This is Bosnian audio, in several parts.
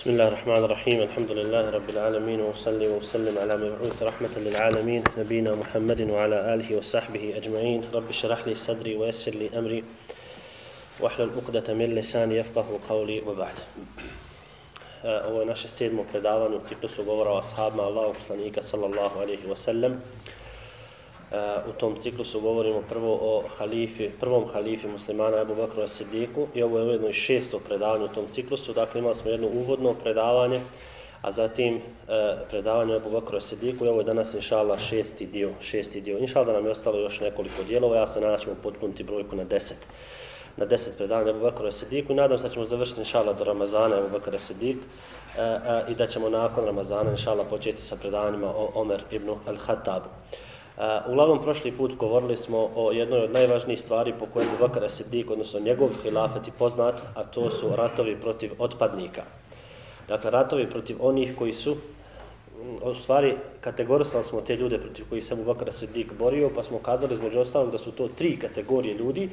بسم الله الرحمن الرحيم. الحمد لله رب العالمين وصلي وسلم على مبعوث رحمة للعالمين نبينا محمد وعلى آله وصحبه أجمعين. رب اشرح لي صدري ويسر لي أمري واحلل عقدة من لساني يفقه قولي. وبعد. Ovo je naše sedmo predavanje u ciklusu govora o ashabima Allahu poslanika sallallahu wa sallam. Eh, u tom ciklusu govorimo prvo o halifi, prvom halifi muslimana Abu Bakru As-Siddiqu i ovo je ujedno i šesto predavanje u tom ciklusu. Dakle, imali smo jedno uvodno predavanje, a zatim e, predavanje Abu Bakru As-Siddiqu i ovo je danas inšala šesti dio. Šesti dio. Inšala nam je ostalo još nekoliko dijelova, ja se nadam ćemo potpuniti brojku na deset na deset predavanja Abu Bakru As-Siddiqu i nadam se da ćemo završiti inšala do Ramazana Abu Bakru As-Siddiq e, eh, e, i da ćemo nakon Ramazana inšala početi sa predavanjima o Omer ibn Al-Hattabu. Uh, uglavnom, prošli put govorili smo o jednoj od najvažnijih stvari po kojem Bakara Siddiq, odnosno njegov hilafet je poznat, a to su ratovi protiv otpadnika. Dakle, ratovi protiv onih koji su, mm, u stvari, kategorisali smo te ljude protiv koji se Bakara Siddiq borio, pa smo kazali između ostalog da su to tri kategorije ljudi,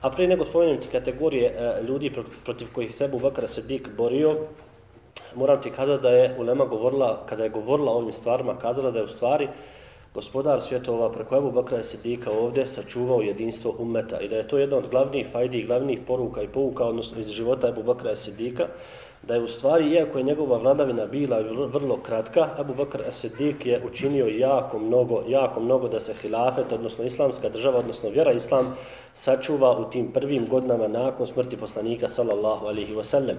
a prije nego spomenem ti kategorije e, ljudi protiv kojih se Bakara Siddiq borio, moram ti kazati da je Ulema govorila, kada je govorila o ovim stvarima, kazala da je u stvari gospodar svjetova preko Ebu Bakra Sidika ovdje sačuvao jedinstvo ummeta i da je to jedna od glavnih fajdi i glavnih poruka i pouka, odnosno iz života Ebu Bakra Sidika, da je u stvari, iako je njegova vladavina bila vrlo kratka, Abu Bakr As-Siddiq je učinio jako mnogo, jako mnogo da se hilafet, odnosno islamska država, odnosno vjera islam, sačuva u tim prvim godinama nakon smrti poslanika, sallallahu alihi wasallam.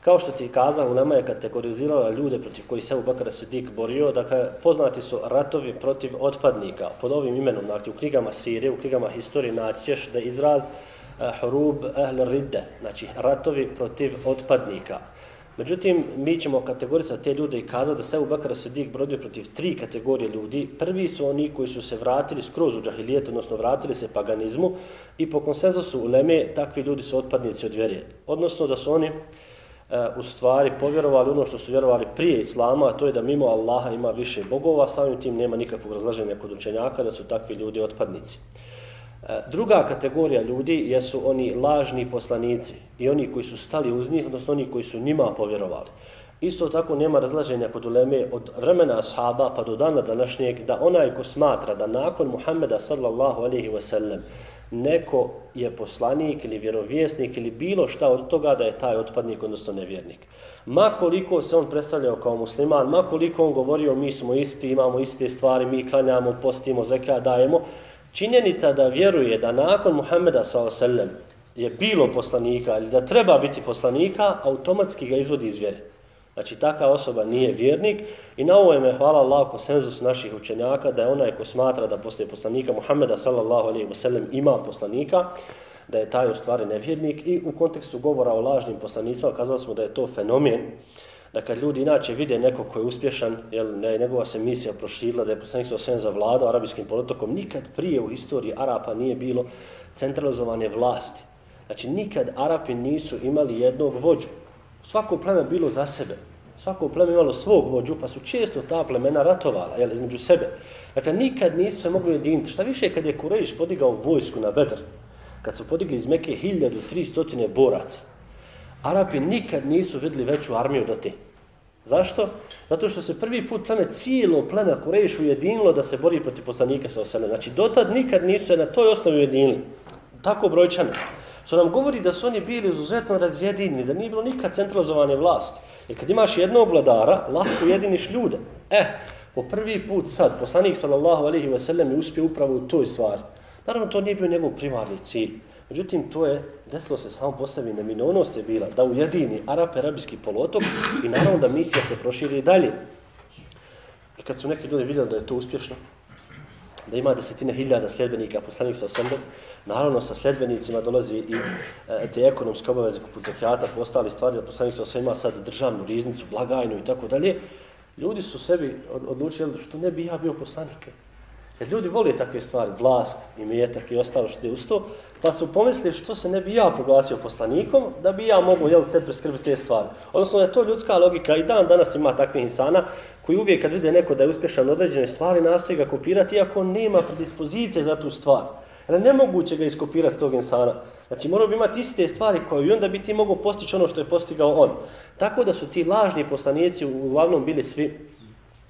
Kao što ti kazao, Ulema je kategorizirala ljude protiv koji se Abu Bakr Siddiq borio, dakle, poznati su ratovi protiv otpadnika. Pod ovim imenom, dakle, u knjigama Sirije, u knjigama historije, naći ćeš da izraz eh, uh, Hurub Ahl Ridde, znači ratovi protiv otpadnika. Međutim, mi ćemo kategorisati te ljude i kazati da se Abu Bakr Sidik borio protiv tri kategorije ljudi. Prvi su oni koji su se vratili skroz u džahilijet, odnosno vratili se paganizmu i po konsenzusu u Leme, takvi ljudi su otpadnici od vjerije. Odnosno da su oni Eh, u stvari povjerovali ono što su vjerovali prije Islama, a to je da mimo Allaha ima više bogova, samim tim nema nikakvog razlaženja kod učenjaka da su takvi ljudi otpadnici. Eh, druga kategorija ljudi jesu oni lažni poslanici i oni koji su stali uz njih, odnosno oni koji su njima povjerovali. Isto tako nema razlaženja kod uleme od vremena ashaba pa do dana današnjeg da onaj ko smatra da nakon Muhammeda sallallahu alaihi wasallam neko je poslanik ili vjerovjesnik ili bilo šta od toga da je taj otpadnik, odnosno nevjernik. Ma koliko se on predstavljao kao musliman, ma koliko on govorio mi smo isti, imamo iste stvari, mi klanjamo, postimo, zeka, dajemo, činjenica da vjeruje da nakon Muhammeda s.a.v. je bilo poslanika ili da treba biti poslanika, automatski ga izvodi iz vjere. Znači, taka osoba nije vjernik i na ovo je hvala Allah, konsenzus naših učenjaka, da je onaj ko smatra da poslije poslanika Muhammeda sallallahu alaihi wa sallam ima poslanika, da je taj u stvari nevjernik i u kontekstu govora o lažnim poslanicima kazali smo da je to fenomen, da kad ljudi inače vide nekog ko je uspješan, jel, da je njegova se misija proširila, da je poslanik sa osvijem za vladu arabijskim polotokom, nikad prije u historiji Arapa nije bilo centralizovane vlasti. Znači, nikad Arapi nisu imali jednog vođu. Svako pleme bilo za sebe svako pleme imalo svog vođu, pa su često ta plemena ratovala jel, između sebe. Dakle, nikad nisu se mogli jediniti. Šta više kad je Kurejiš podigao vojsku na Bedr, kad su podigli iz Mekke 1300 boraca, Arapi nikad nisu vidjeli veću armiju do te. Zašto? Zato što se prvi put pleme, cijelo pleme Kurejiš ujedinilo da se bori protiv poslanika sa osele. Znači, dotad nikad nisu se na toj osnovi ujedinili. Tako brojčano. Što nam govori da su oni bili izuzetno razjedinjeni, da nije bilo nikad centralizovane vlasti. Jer kad imaš jednog vladara, lako jediniš ljude. Eh, po prvi put sad, poslanik sallallahu alaihi ve sellem je uspio upravo u toj stvari. Naravno, to nije bio njegov primarni cilj. Međutim, to je, desilo se samo po sebi, neminovnost je bila da ujedini Arape, Arabijski polotok i naravno da misija se proširi i dalje. I kad su neki ljudi vidjeli da je to uspješno, da ima desetine hiljada sljedbenika poslanik sa osambom, naravno sa sljedbenicima dolazi i e, te ekonomske obaveze poput zakijata, postali stvari da poslanik sa osambom ima sad državnu riznicu, blagajnu i tako dalje, ljudi su sebi odlučili što ne bi ja bio poslanik. Jer ljudi vole takve stvari, vlast i metak i ostalo što je usto, pa su pomislili što se ne bi ja proglasio poslanikom, da bi ja mogu jel, te preskrbiti te stvari. Odnosno je to ljudska logika i dan danas ima takvih insana koji uvijek kad vide neko da je uspješan u određenoj stvari, nastoji ga kopirati, iako nema predispozicije za tu stvar. Jer nemoguće ga iskopirati tog insana. Znači morao bi imati iste stvari koje i onda bi ti mogao postići ono što je postigao on. Tako da su ti lažni poslanici uglavnom bili svi,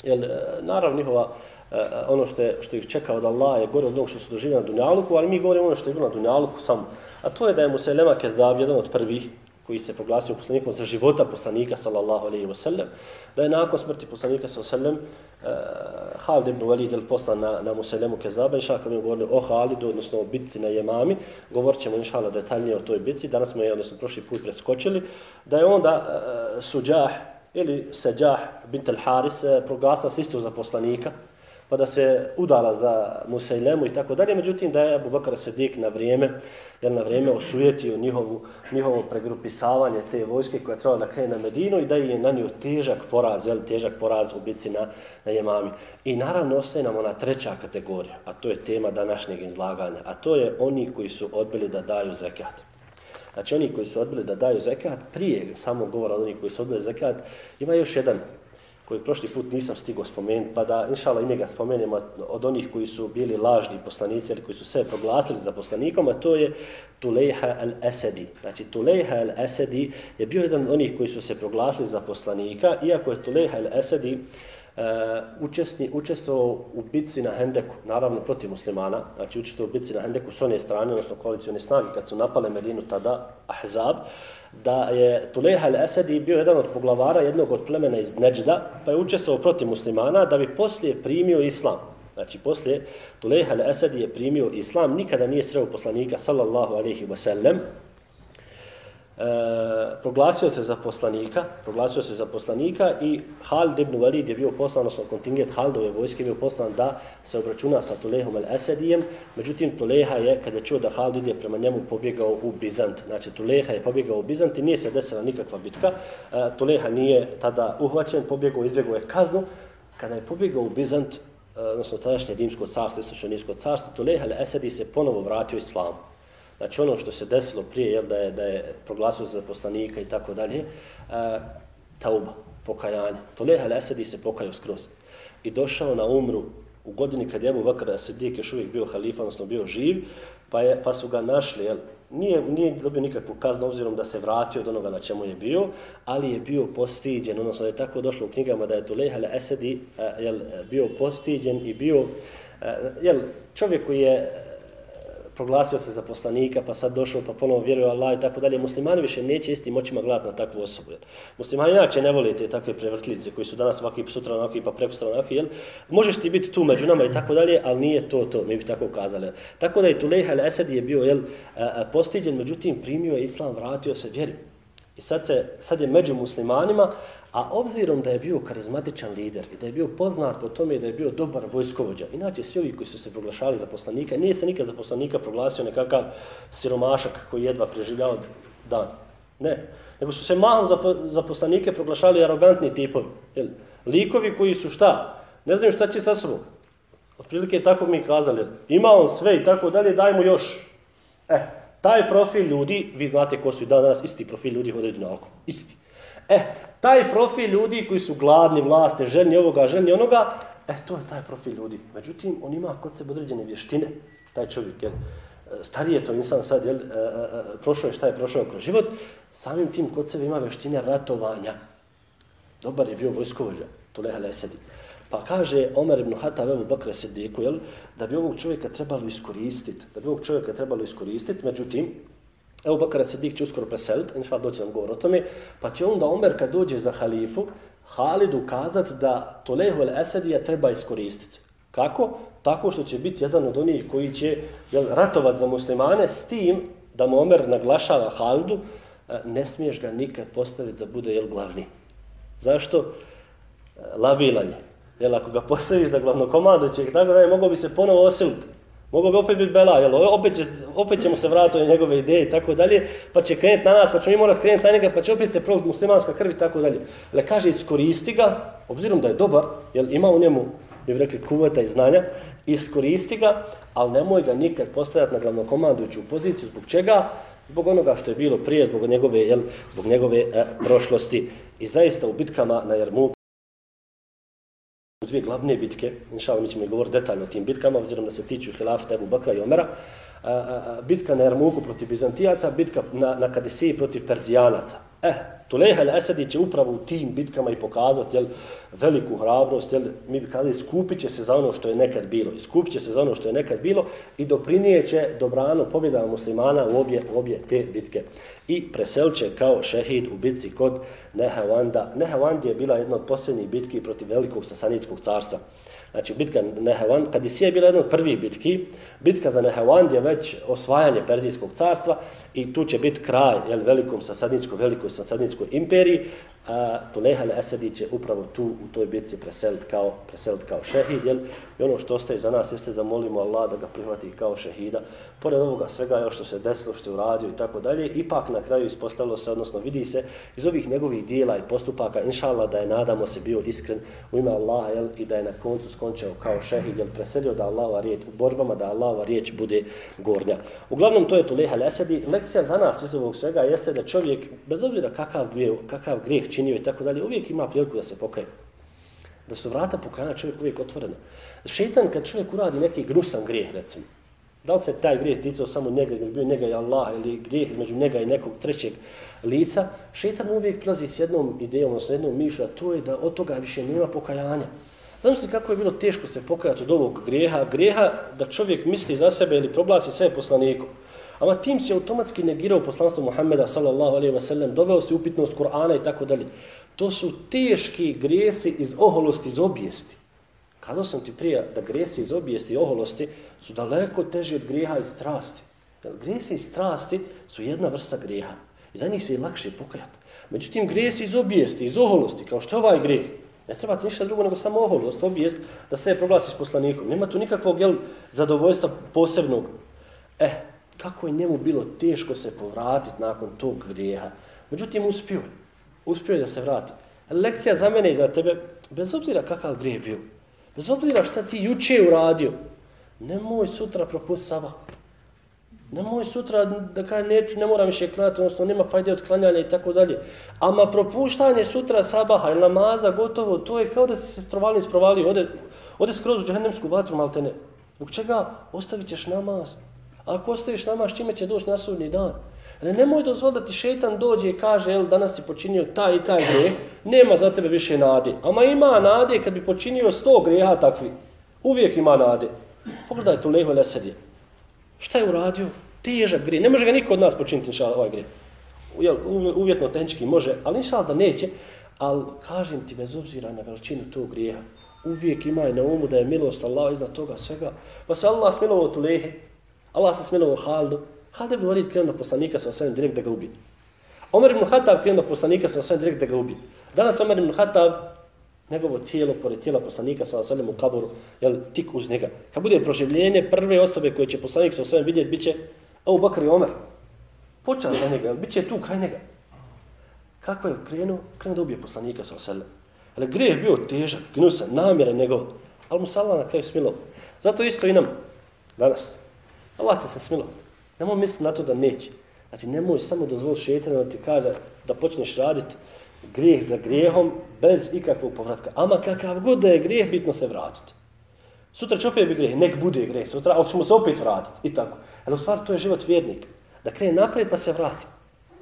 jel, e, naravno njihova, e, e, ono što, je, što ih čeka od Allaha je gore od onog što su doživjeli na Dunjaluku, ali mi govorimo ono što je bilo na Dunjaluku samo. A to je da je Muselema Kedab jedan od prvih koji se proglasio poslanikom za života poslanika sallallahu alejhi ve sellem da je nakon smrti poslanika sallallahu alejhi ve sellem uh, eh, Halid ibn Walid el poslan na na Muselemu Kezaba i šaka mi govorili o Halidu odnosno o bitci na Jemami govorćemo inshallah detaljnije o toj bitci. Danas smo je odnosno prošli put preskočili da je onda eh, uh, Suđah ili Sajah bint al Haris uh, eh, proglasila se isto za poslanika pa da se udala za Musailemu i tako dalje. Međutim, da je Abu Bakar Sedik na vrijeme, jer na vrijeme osujetio njihovu, njihovo pregrupisavanje te vojske koja je trebala da krene na Medinu i da je nanio težak poraz, jel, težak poraz u bici na, na Jemami. I naravno ostaje nam ona treća kategorija, a to je tema današnjeg izlaganja, a to je oni koji su odbili da daju zekat. Znači oni koji su odbili da daju zekat, prije samog govora od onih koji su odbili zekat, ima još jedan koji prošli put nisam stigao spomenuti, pa da inšala i njega spomenemo od onih koji su bili lažni poslanici ili koji su sve proglasili za poslanikom, a to je Tulejha al-Esedi. Znači, Tulejha al-Esedi je bio jedan od onih koji su se proglasili za poslanika, iako je Tulejha al-Esedi uh, e, učesni, učestvovao u bitci na Hendeku, naravno protiv muslimana, znači učestvovao u bitci na Hendeku s one strane, odnosno koalicijone snage, kad su napale Medinu tada, Ahzab, da je Tuleha al-Asadi bio jedan od poglavara jednog od plemena iz Neđda, pa je učestvovao protiv muslimana da bi poslije primio islam. Znači, poslije Tuleha al-Asadi je primio islam, nikada nije sreo poslanika, sallallahu alaihi wa sallam, e, proglasio se za poslanika, proglasio se za poslanika i Halid ibn Walid je bio poslan, odnosno kontingent Halidove vojske je bio poslan da se obračuna sa Tulehom el-Esedijem. Međutim, Tuleha je, kada je čuo da Halid ide prema njemu, pobjegao u Bizant. Znači, Tuleha je pobjegao u Bizant i nije se desila nikakva bitka. E, Tuleha nije tada uhvaćen, pobjegao, izbjegao je kaznu. Kada je pobjegao u Bizant, e, odnosno tadašnje Dimsko carstvo, istočno Dimsko carstvo, Tuleha el-Esedi se ponovo vratio islamu. Znači ono što se desilo prije, jel, da je, da je proglasio za poslanika i tako dalje, uh, tauba, pokajanje. Toleha Lesedi se pokajao skroz. I došao na umru u godini kad je Abu Bakr Asidik još uvijek bio halifa, odnosno bio živ, pa, je, pa su ga našli, jel, nije, nije dobio nikakvu kaznu obzirom da se vratio od onoga na čemu je bio, ali je bio postiđen, odnosno je tako došlo u knjigama da je Tuleha al-Esedi e, jel, bio postiđen i bio, e, jel, čovjek koji je proglasio se za poslanika, pa sad došao, pa ponovo vjeruje Allah i tako dalje. Muslimani više neće istim očima gledati na takvu osobu. Jel? Muslimani inače ne vole te takve prevrtlice koji su danas ovakvi, sutra onakvi, pa preko onakvi. Jel? Možeš ti biti tu među nama i tako dalje, ali nije to to, mi bi tako kazali. Jel? Tako da je Tulejha al-Esad je bio jel, postiđen, međutim primio je islam, vratio se vjeri. I sad, se, sad je među muslimanima, A obzirom da je bio karizmatičan lider i da je bio poznat po tome da je bio dobar vojskovođa, inače svi ovi koji su se proglašali za poslanika, nije se nikad za poslanika proglasio nekakav siromašak koji jedva preživljao dan. Ne. Nego su se mahom za, za poslanike proglašali arogantni tipovi. Jel? Likovi koji su šta? Ne znaju šta će sa sobom. Otprilike je tako mi kazali. Ima on sve i tako dalje, daj mu još. E, taj profil ljudi, vi znate ko su i danas, isti profil ljudi hodaju na oko. Isti. E, taj profil ljudi koji su gladni, vlasti, željni ovoga, željni onoga, e, to je taj profil ljudi. Međutim, on ima kod sebe određene vještine, taj čovjek, jel, eh, stariji je to insan sad, jel, e, e, prošao je šta je prošao kroz život, samim tim kod sebe ima vještine ratovanja. Dobar je bio vojskovođa, to lesedi. Pa kaže Omer ibn Hatab Ebu Bakre Sediku, jel, da bi ovog čovjeka trebalo iskoristiti, da bi ovog čovjeka trebalo iskoristiti, međutim, Evo Bakara Sidik će uskoro preseliti, inša doći nam govor o tome, pa će onda Omer kad dođe za halifu, Halidu ukazat da Tolehu el-Esadija treba iskoristiti. Kako? Tako što će biti jedan od onih koji će jel, ratovat za muslimane s tim da mu Omer naglašava Halidu, e, ne smiješ ga nikad postaviti da bude jel, glavni. Zašto? E, Labilanje. Jel, ako ga postaviš za glavno komandoćeg, tako da je mogo bi se ponovo osiliti. Mogao bi opet biti bela, jel? Opet, će, opet ćemo se vratiti na njegove ideje i tako dalje, pa će krenuti na nas, pa ćemo mi morati krenuti na njega, pa će opet se proliti muslimanska krv i tako dalje. Le kaže, iskoristi ga, obzirom da je dobar, jel ima u njemu, mi bi rekli, kuveta i znanja, iskoristi ga, ali nemoj ga nikad postavljati na glavnokomandujuću poziciju. Zbog čega? Zbog onoga što je bilo prije, zbog njegove, jel, zbog njegove e, prošlosti. I zaista u bitkama na Jermu dvije glavne bitke, inša mi ćemo govoriti detaljno o tim bitkama, obzirom da se tiču hilafta Ebu Bakra i Omera, bitka na Jarmuku protiv Bizantijaca, bitka na, na Kadesiji protiv Perzijanaca. Eh, Tulejha al-Asadi će upravo u tim bitkama i pokazati jel, veliku hrabrost, jel, mi bi kazali, skupit će se za ono što je nekad bilo, skupit će se za ono što je nekad bilo i doprinijeće dobrano pobjeda muslimana u obje, u obje te bitke. I preselče kao šehid u bitci kod Nehawanda. Nehawand je bila jedna od posljednjih bitki protiv velikog sasanijskog carstva. Znači, bitka Nehevan, kad je bila jedna od prvih bitki, bitka za Nehevan je već osvajanje Perzijskog carstva i tu će biti kraj jel, velikom sasadničkoj, velikoj sasadničkoj imperiji, a Tulehal Esedi će upravo tu u toj bitci preseliti kao, preselit kao šehid, jel? I ono što ostaje za nas jeste da molimo Allah da ga prihvati kao šehida. Pored ovoga svega još što se desilo, što je uradio i tako dalje, ipak na kraju ispostavilo se, odnosno vidi se iz ovih njegovih dijela i postupaka, inša Allah, da je nadamo se bio iskren u ime Allaha, jel? I da je na koncu skončao kao šehid, jel? Preselio da Allahova riječ u borbama, da Allahova riječ bude gornja. Uglavnom, to je Tulehal Esedi. Lekcija za nas iz ovog svega jeste da čovjek, bez obzira kakav, bio, kakav grijeh činio i tako dalje, uvijek ima priliku da se pokaje. Da su vrata pokajanja čovjek uvijek otvorena. Šetan kad čovjek uradi neki gnusan grijeh, recimo, da li se taj grijeh ticao samo njega, ili bio njega i Allah, ili grijeh među njega i nekog trećeg lica, šetan uvijek prilazi s jednom idejom, odnosno jednom mišlju, a to je da od toga više nema pokajanja. Znam kako je bilo teško se pokajati od ovog grijeha, grijeha da čovjek misli za sebe ili proglasi sebe poslanikom. Ama tim se automatski negirao poslanstvo Muhammeda sallallahu alejhi ve sellem, doveo se upitnost Kur'ana i tako dalje. To su teški grijesi iz oholosti, iz obijesti. Kada sam ti prija da grijesi iz obijesti i oholosti su daleko teži od grijeha i strasti. Jer grijesi i strasti su jedna vrsta grijeha. I za njih se i lakše pokajati. Međutim, grijesi iz obijesti, iz oholosti, kao što je ovaj grijeh, ne treba ti ništa drugo nego samo oholost, obijest da se proglasiš poslanikom. Nema tu nikakvog jel, zadovoljstva posebnog. Eh, kako je njemu bilo teško se povratiti nakon tog grijeha. Međutim, uspio je. Uspio je da se vrati. Lekcija za mene i za tebe, bez obzira kakav grije bio, bez obzira šta ti juče uradio, nemoj sutra propust sabah. Nemoj sutra da kaj neću, ne moram više klanjati, odnosno nema fajde od klanjanja i tako dalje. Ama propuštanje sutra sabaha ili namaza, gotovo, to je kao da si se strovali i sprovali, ode, ode skroz u džahennemsku vatru, maltene. Zbog čega ostavit ćeš namaz? Ako ostaviš namaz, čime će doći na sudnji dan? Ne, nemoj dozvoliti da ti šetan dođe i kaže, jel, danas si počinio taj i taj grijeh, nema za tebe više nade. Ama ima nade kad bi počinio sto grijeha takvi. Uvijek ima nade. Pogledaj tu leho lesedje. Šta je uradio? Težak grijeh. Ne može ga niko od nas počiniti, inša ovaj grijeh. Jel, uvjetno tehnički može, ali inša da neće. Ali kažem ti, bez obzira na veličinu tog grijeha, uvijek imaj na umu da je milost Allah iznad toga svega. Pa se Allah smilovo tu lehe, Allah se smilovo Haldu. Haldu bi Walid krenuo poslanika sa osvijem direkt da ga ubije. Omer ibn Khattab krenuo poslanika sa osvijem direkt da ga ubije. Danas Omer ibn Khattab njegovo tijelo, pored tijela poslanika sa osvijem u kaboru, jel, tik uz njega. Kad bude proživljenje, prve osobe koje će poslanik sa osvijem vidjeti, bit će Abu Bakr i Omer. Počas za njega, jel, bit će tu kraj njega. Kako je krenuo? Krenuo da ubije poslanika sa osvijem. Ali grijeh bio težak, gnusan, namjera njegov. Ali mu se Allah na kraju smilo. Zato isto i nam danas. Allah će se smilovati. Nemoj misliti na to da neće. Znači, nemoj samo dozvoliti šetanu da ti kaže da počneš raditi grijeh za grijehom bez ikakvog povratka. Ama kakav god da je grijeh, bitno se vratiti. Sutra će opet biti grijeh, nek bude grijeh, sutra, ali ćemo se opet vratiti. I tako. Ali u stvari to je život vjernika. Da krene naprijed pa se vrati.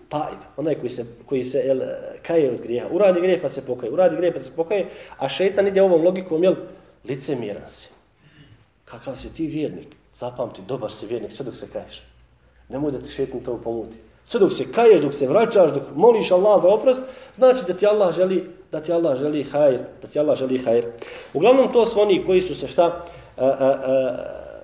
Tajb, onaj koji se, koji se jel, kaje od grijeha. Uradi grijeh pa se pokaje, uradi grijeh pa se pokaje, a šetan ide ovom logikom, jel, licemiran si. Kakav si ti vjernik? Zapamti, dobar si vjernik, sve dok se kaješ. Nemoj da ti šetan to pomuti. Sve dok se kaješ, dok se vraćaš, dok moliš Allah za oprost, znači da ti Allah želi, da ti Allah želi hajr, da ti Allah želi hajr. Uglavnom to su oni koji su se šta a, a, a,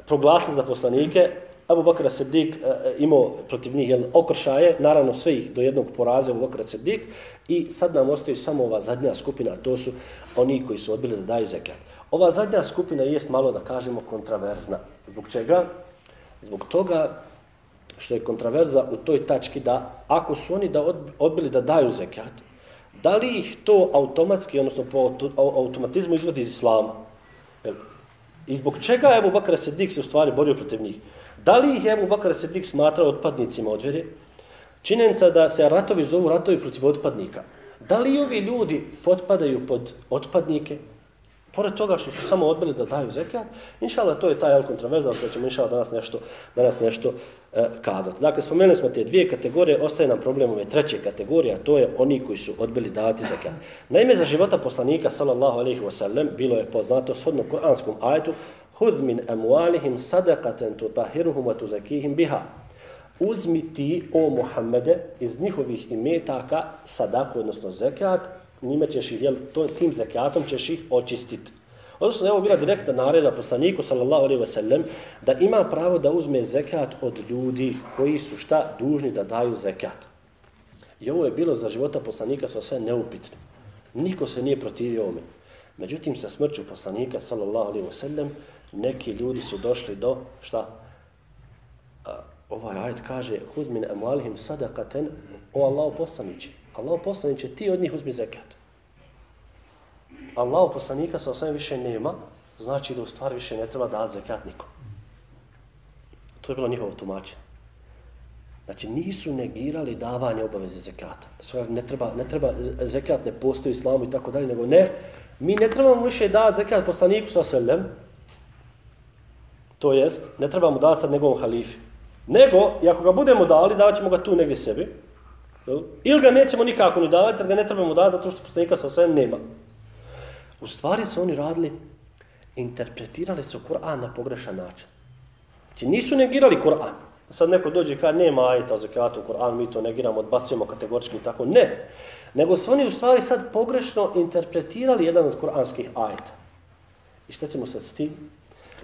proglasili za poslanike, Abu Bakr Siddiq e, e, imao protiv njih jel, okršaje, naravno sve ih do jednog poraze Abu Bakr Siddiq i sad nam ostaje samo ova zadnja skupina, to su oni koji su odbili da daju zekat. Ova zadnja skupina jest malo da kažemo kontraverzna. Zbog čega? Zbog toga što je kontraverza u toj tački da ako su oni da odbili da daju zekat, da li ih to automatski, odnosno po automatizmu izvodi iz islama? I zbog čega je Ebu Bakar Sedik se u stvari borio protiv njih? Da li ih je Ebu Bakar Sedik smatrao otpadnicima od vjere? Činjenica da se ratovi zovu ratovi protiv otpadnika. Da li ovi ljudi potpadaju pod otpadnike? Pored toga što su samo odbili da daju zekat, inšala to je taj kontroverza, koji ćemo inšala danas nešto, danas nešto e, kazati. Dakle, spomenuli smo te dvije kategorije, ostaje nam problem ove treće kategorije, a to je oni koji su odbili davati zekat. Naime, za života poslanika, sallallahu alaihi wasallam, bilo je poznato shodno kuranskom ajetu, hud min emualihim sadakaten tutahiruhum wa tuzakihim biha. Uzmi ti, o Muhammede, iz njihovih imetaka sadaku, odnosno zekat, njime ćeš ih, jel, to, tim zekatom ćeš ih očistiti. Odnosno, evo bila direktna nareda poslaniku, sallallahu alaihi ve sellem, da ima pravo da uzme zekat od ljudi koji su šta dužni da daju zekat. I ovo je bilo za života poslanika sa sve neupitno. Niko se nije protivio ovome. Međutim, sa smrću poslanika, sallallahu alaihi ve sellem, neki ljudi su došli do, šta? A, ovaj ajd kaže, huzmin emualihim sadakaten, o Allahu poslaniće. Allah poslaniće, ti od njih uzmi zekat. Allah poslanika sa osvijem više nema, znači da u stvari više ne treba dati zekat nikom. To je bilo njihovo tumačenje. Znači, nisu negirali davanje obaveze zekata. Ne treba, ne treba zekat, ne postoji islamu i tako dalje, nego ne. Mi ne trebamo više dati zekat poslaniku sa osvijem, to jest, ne trebamo dati sad njegovom halifi. Nego, i ako ga budemo dali, davat ćemo ga tu negdje sebi, ili ga nećemo nikako ni davati, jer ga ne trebamo davati zato što poslanika sa osvijem nema. U stvari su oni radili, interpretirali su Kur'an na pogrešan način. Znači nisu negirali Kur'an. Sad neko dođe i kaže nema ajeta o zakijatu u Kur'an, mi to negiramo, odbacujemo kategorički i tako. Ne. Nego su oni u stvari sad pogrešno interpretirali jedan od kur'anskih ajeta. I šta ćemo sad s tim?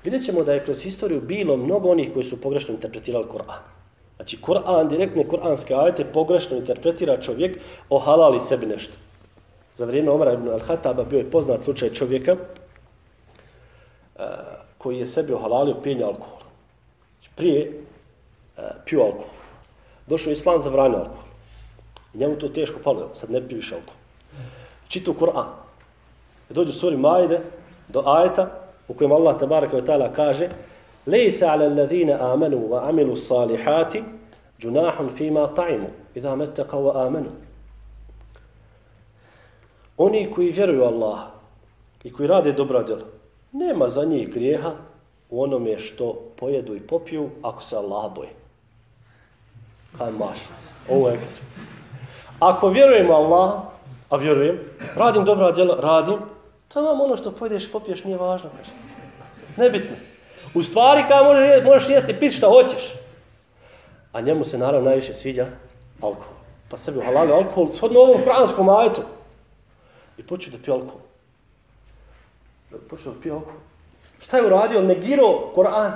Vidjet ćemo da je kroz historiju bilo mnogo onih koji su pogrešno interpretirali Kur'an. Znači, Kur'an, direktne kur'anske ajete, pogrešno interpretira čovjek, ohalali sebi nešto za vrijeme Omara ibn al-Hataba bio je poznat slučaj čovjeka uh, koji je sebi ohalalio pijenje alkohola. Znači, prije uh, pio alkohol. Došao je islam za vranje alkohol. I njemu to teško palo, sad ne piviš alkohol. Čitu Kur'an. Dođu suri Majde do ajeta u kojem Allah tabaraka wa ta'ala kaže Lejse ala alladhina amanu wa amilu salihati junahun fima ta'imu idha mettaka wa amanu. Oni koji vjeruju Allah i koji rade dobra djela, nema za njih grijeha u onome što pojedu i popiju ako se Allah boje. Kaj maš? Ovo je ekstra. Ako vjerujem Allah, a vjerujem, radim dobra djela, radim, to vam ono što pojedeš i popiješ nije važno. Nebitno. U stvari kada možeš, možeš jesti pit šta hoćeš. A njemu se naravno najviše sviđa alkohol. Pa sebi uhalalio alkohol shodno ovom franskom ajetu. I počeo da pije alkohol. Počeo da pije alkohol. Šta je uradio? Negirao Koran?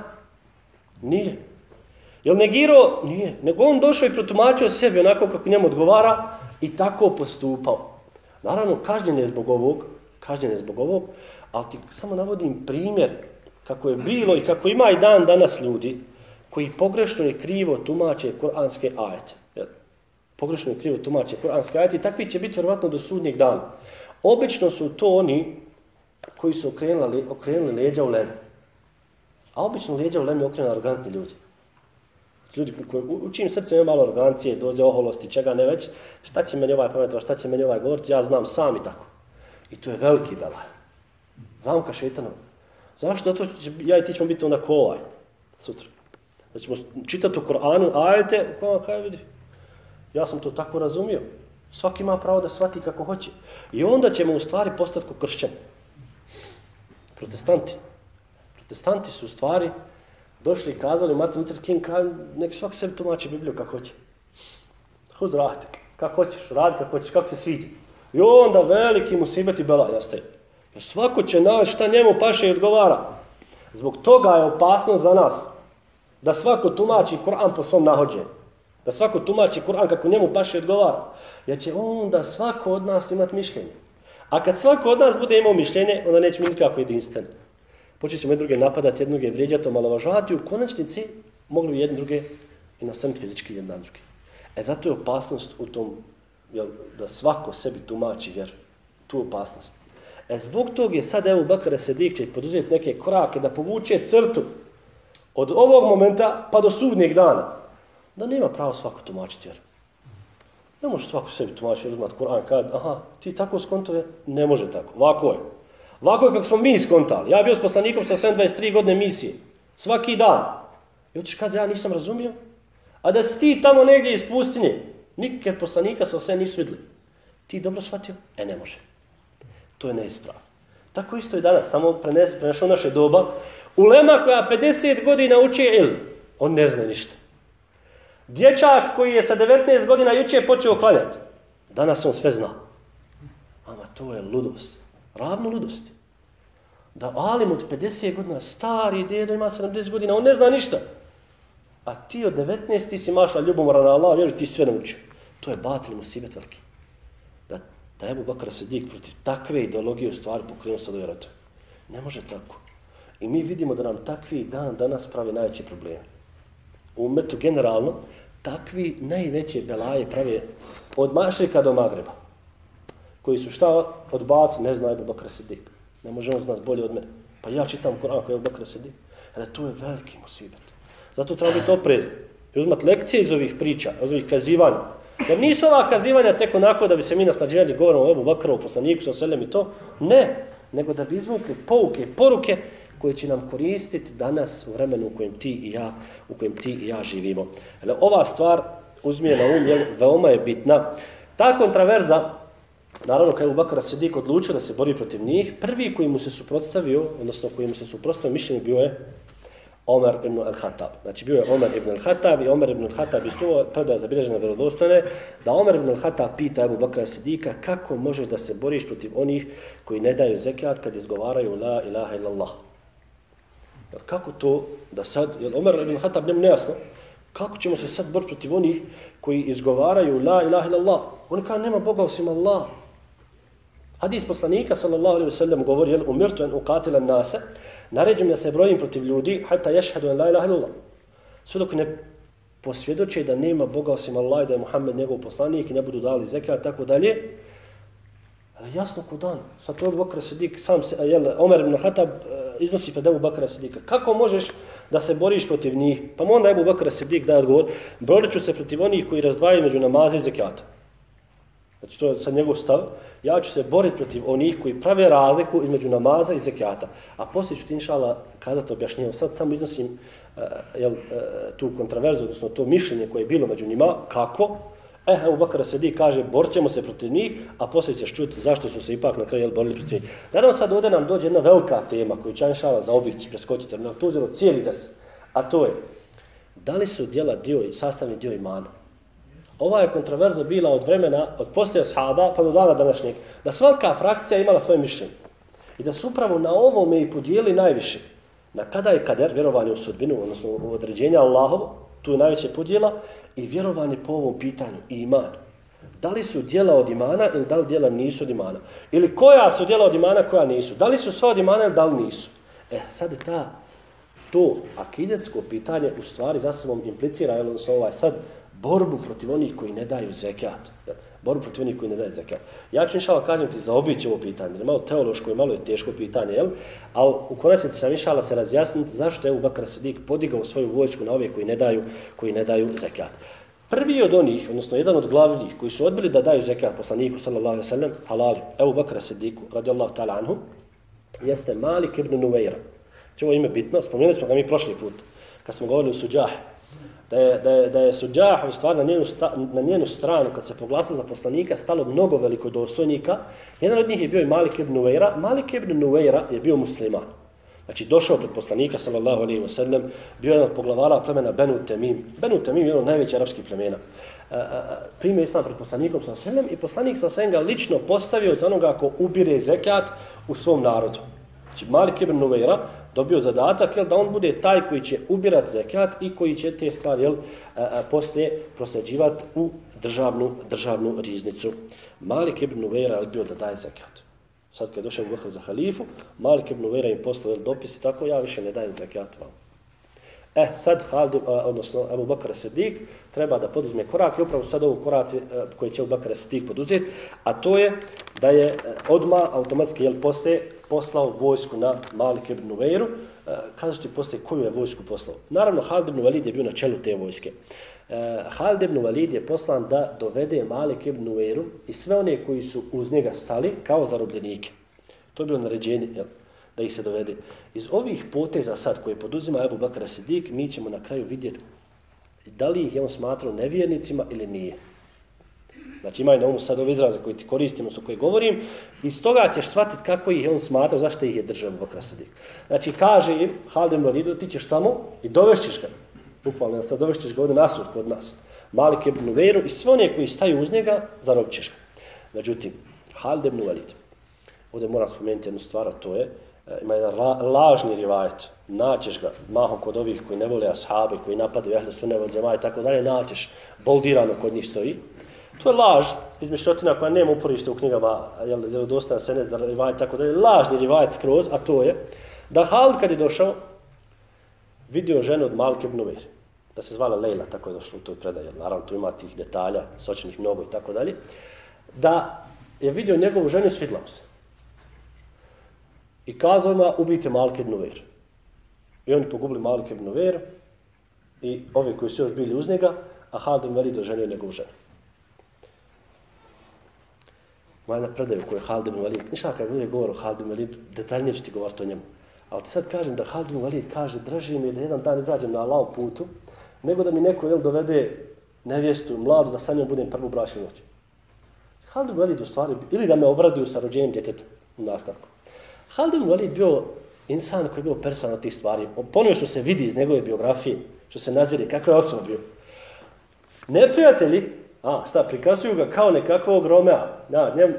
Nije. Jel negirao? Nije. Nego on došao i protumačio sebi onako kako njemu odgovara i tako postupao. Naravno, kažnjen je zbog ovog, kažnjen je zbog ovog, ali ti samo navodim primjer kako je bilo i kako ima i dan danas ljudi koji pogrešno i krivo tumače kuranske ajete. Pogrešno i krivo tumače kuranske ajete i takvi će biti vjerovatno do sudnjeg dana. Obično su to oni koji su okrenuli, okrenuli leđa u lemu. A obično leđa u leme okrenu arrogantni ljudi. Ljudi koji, u čim srce ima malo arogancije, doze oholosti, čega ne već, šta će meni ovaj pametova, šta će meni ovaj govoriti, ja znam sam i tako. I to je veliki belaj. Zamka šetana. Zašto? Zato što ja i ti ćemo biti onda kolaj sutra. Da ćemo čitati u Koranu ajete, kao kaj vidi. Ja sam to tako razumio. Svaki ima pravo da shvati kako hoće. I onda ćemo u stvari postati ko kršćani. Protestanti. Protestanti su u stvari došli i kazali Martin Luther King, ka, nek svak sebi tumači Bibliju kako hoće. Huz rahte, kako hoćeš, radi kako hoćeš, kako se svidi. I onda veliki musibet i belaj nastaje. Jer svako će naći šta njemu paše i odgovara. Zbog toga je opasno za nas da svako tumači Kur'an po svom nahođenju. Da svako tumači Kur'an kako njemu paše odgovara. Jer će onda svako od nas imati mišljenje. A kad svako od nas bude imao mišljenje, onda neće mi nikako jedinstveno. Počet ćemo druge napadati, jednog je vrijeđati, omalovažavati. U konačnici mogli bi jedne druge i nasrniti fizički jedan drugi. E zato je opasnost u tom jel, da svako sebi tumači vjeru. Tu opasnost. E zbog tog je sad evo Bakr Sedik će poduzeti neke korake da povuče crtu od ovog momenta pa do sudnjeg dana da nema pravo svako tumačiti vjeru. Ne može svako sebi tumačiti uzmat Kur'an kad, aha, ti tako skontove, ne može tako. Ovako je. Ovako kako smo mi skontali. Ja bio s poslanikom sa 723 godine misije. Svaki dan. I otiš kada ja nisam razumio? A da si ti tamo negdje iz pustinje, nikad poslanika sa sve nisu vidli. Ti dobro shvatio? E, ne može. To je neispravo. Tako isto i danas, samo prenesao naše doba. Ulema koja 50 godina uči il, on ne zna ništa. Dječak koji je sa 19 godina juče počeo klanjati, danas on sve zna. Ama to je ludost. Ravno ludosti. Da Alim od 50 godina, stari djedo ima 70 godina, on ne zna ništa. A ti od 19 ti si mašla ljubomoran na Allah, vjeruj ti sve naučio. To je batil mu sibet veliki. Da, da je Bakar se protiv takve ideologije u stvari pokrenuo sa do Ne može tako. I mi vidimo da nam takvi dan danas pravi najveće probleme. U umetu generalno, takvi najveće belaje prave od Mašrika do Magreba. Koji su šta odbaci, ne zna Ebu Bakr Sidik. Ne može on znat bolje od mene. Pa ja čitam Koran koji je Ebu Bakr Sidik. E Ali to je veliki musibet. Zato treba biti oprezni. I uzmat lekcije iz ovih priča, iz ovih kazivanja. Jer nisu ova kazivanja tek onako da bi se mi naslađivali govorom o Ebu o poslaniku, sa selem i to. Ne, nego da bi izvukli pouke, poruke koje će nam koristiti danas u vremenu u kojem ti i ja, u kojem ti i ja živimo. Ali ova stvar uzmije na um, jel, veoma je bitna. Ta kontraverza, naravno kada je Ubakar Sidik odlučio da se bori protiv njih, prvi koji mu se suprotstavio, odnosno koji mu se suprotstavio mišljenje bio je Omer ibn al-Khattab. Znači bio je Omer ibn al-Khattab i Omer ibn al-Hatab istuvo predaje zabilježene vjerodostojne da Omer ibn al-Khattab pita Ebu Bakra Sidika kako možeš da se boriš protiv onih koji ne daju zekat kad izgovaraju la ilaha illallah. Jer kako to da sad, jer Omer ibn al-Khattab njemu nejasno, kako ćemo se sad boriti protiv onih koji izgovaraju la ilaha illallah? Oni kao nema Boga osim Allah. Hadis poslanika sallallahu alaihi wa sallam govori, jel, umirtu en uqatila nase, naređujem da se brojim protiv ljudi, hajta ješhadu en la ilaha illallah. Sve dok ne posvjedoče da nema Boga osim Allah i da je Muhammed njegov poslanik i ne budu dali zekat, tako dalje, Ali jasno ko dan. Sad to je Bakra Sidik, sam se, jel, Omer ibn Khattab e, iznosi pred Ebu Bakra Sidika. Kako možeš da se boriš protiv njih? Pa onda Ebu Bakra Sidik daje odgovor, borit ću se protiv onih koji razdvajaju među namaze i zekijata. Znači to je sad njegov stav. Ja ću se boriti protiv onih koji prave razliku između namaza i zekijata. A poslije ću ti inšala kazati objašnjenje. Sad samo iznosim uh, jel, uh, tu kontraverzu, odnosno to mišljenje koje je bilo među njima. Kako? Eh, Ebu Bakar Sedi kaže, borćemo se protiv njih, a poslije ćeš čuti zašto su se ipak na kraju borili protiv njih. Naravno sad ovdje nam dođe jedna velika tema koju će inšala, zaobići, preskočiti, jer nam to uzelo cijeli des. A to je, da li su dijela dio, sastavni dio imana? Ova je kontroverza bila od vremena, od poslije shaba pa do dana današnjeg, da svaka frakcija imala svoje mišljenje. I da su upravo na ovome i podijeli najviše. Na kada je kader, vjerovanje u sudbinu, odnosno u određenja Allahovo, tu je najveće podijela, i vjerovanje po ovom pitanju, iman. Da li su dijela od imana ili da li dijela nisu od imana? Ili koja su dijela od imana, koja nisu? Da li su sva od imana ili da li nisu? E, sad ta, to akidetsko pitanje u stvari za sobom implicira, odnosno ovaj sad, borbu protiv onih koji ne daju zekat. Borbu protiv onih koji ne daju zekat. Ja ću inšala kažem ti za ovo pitanje, jer malo teološko i malo je teško pitanje, jel? ali u konačnici sam inšala se razjasniti zašto je u Bakar Sidik podigao svoju vojsku na ove koji ne daju, koji ne daju zekat. Prvi od onih, odnosno jedan od glavnih koji su odbili da daju zekat poslaniku sallallahu alejhi ve sellem, halal, Abu Bakr Siddiq radijallahu ta'ala anhu, jeste Malik ibn Nuwayra. Ovo ime bitno, spomenuli smo ga mi prošli put, kad smo govorili o Suđah, da je, da je, da je Suđah u stvari na njenu, sta, na njenu stranu, kad se poglasa za poslanika, stalo mnogo velikodostojnika. Jedan od njih je bio i Malik ibn Nuwayra. Malik ibn Nuwayra je bio musliman. Znači, došao pred poslanika, sallallahu alaihi wa sallam, bio jedan od poglavara plemena Benu Temim. Benu Temim je jedan od najvećih arapskih plemena. E, e, e primio islam pred poslanikom, sallallahu alaihi wa sallam, i poslanik sa ga lično postavio za onoga ko ubire zekat u svom narodu. Znači, Malik ibn Nuveira dobio zadatak jel, da on bude taj koji će ubirat zekat i koji će te stvari jel, poslije prosljeđivati u državnu, državnu riznicu. Malik ibn Nuveira je bio da daje zekat. Sad kad je došao Bakr za halifu, Malik ibn Uvera im poslao dopis tako, ja više ne dajem zakat vam. E, sad Halid, odnosno Abu Bakr Sedik, treba da poduzme korak i upravo sad ovu koraci e, koji će Abu Bakr Sedik poduzeti, a to je da je e, odma automatski jel, poslije poslao vojsku na Malik ibn Uveru. E, Kada što ti poslije koju je vojsku poslao? Naravno, Halid ibn Walid je bio na čelu te vojske. E, Halid ibn Walid je poslan da dovede Malik ibn Uveru i sve one koji su uz njega stali kao zarobljenike. To je bilo naređenje, jel? da ih se dovede. Iz ovih poteza sad koje poduzima Ebu Bakr Sidik, mi ćemo na kraju vidjeti da li ih je on smatrao nevjernicima ili nije. Znači imaj na umu sad ove izraze koje ti koristim, su koje govorim, iz toga ćeš shvatiti kako ih je on smatrao, zašto ih je držao Bokra Bakr Sidik. Znači kaže im, Halden Validu, ti ćeš tamo i dovešćeš ga. Bukvalno, sad dovešćeš ga ovdje nasud kod nas. Malik ibn Veru i sve one koji staju uz njega, zarobćeš ga. Međutim, Halid ibn ovdje moram spomenuti jednu stvar, to je, e, ima jedan la, lažni rivajet, naćeš ga mahom kod ovih koji ne vole ashabe, koji napadaju ehle sunne vol džemaje, tako dalje, naćeš boldirano kod njih stoji. To je laž, izmišljotina koja nema uporište u knjigama, jel, jel dostan se ne rivajet, tako dalje, lažni rivajet skroz, a to je, da Halid kad je došao, vidio ženu od Malke ibn da se zvala Lejla, tako je došlo u toj predaji, naravno tu ima tih detalja, sočnih mnogo i tako dalje, da je vidio njegovu ženu i svidlao se. I kazao ima, ubijte Malke ibn I oni pogubili Malke ibn i ovi koji su još bili uz njega, a Halid ibn Velid oženio njegovu ženu. Moja jedna predaju koju je Halid ibn ništa kada bude govor o Halid ibn detaljnije ću ti govoriti o njemu. Ali ti sad kažem da Halid ibn kaže, draži mi da jedan dan izađem na Allahom putu, nego da mi neko jel, dovede nevjestu, mladu, da sa njom budem prvu braću noć. Halid ibn Walid u stvari, ili da me obraduju sa rođenjem djeteta u nastavku. Halid ibn Walid bio insan koji je bio person od tih stvari. Ponio što se vidi iz njegove biografije, što se nazire, kakva je osoba bio. Neprijatelji, a šta, prikazuju ga kao nekakvog Romea. Ja, njem,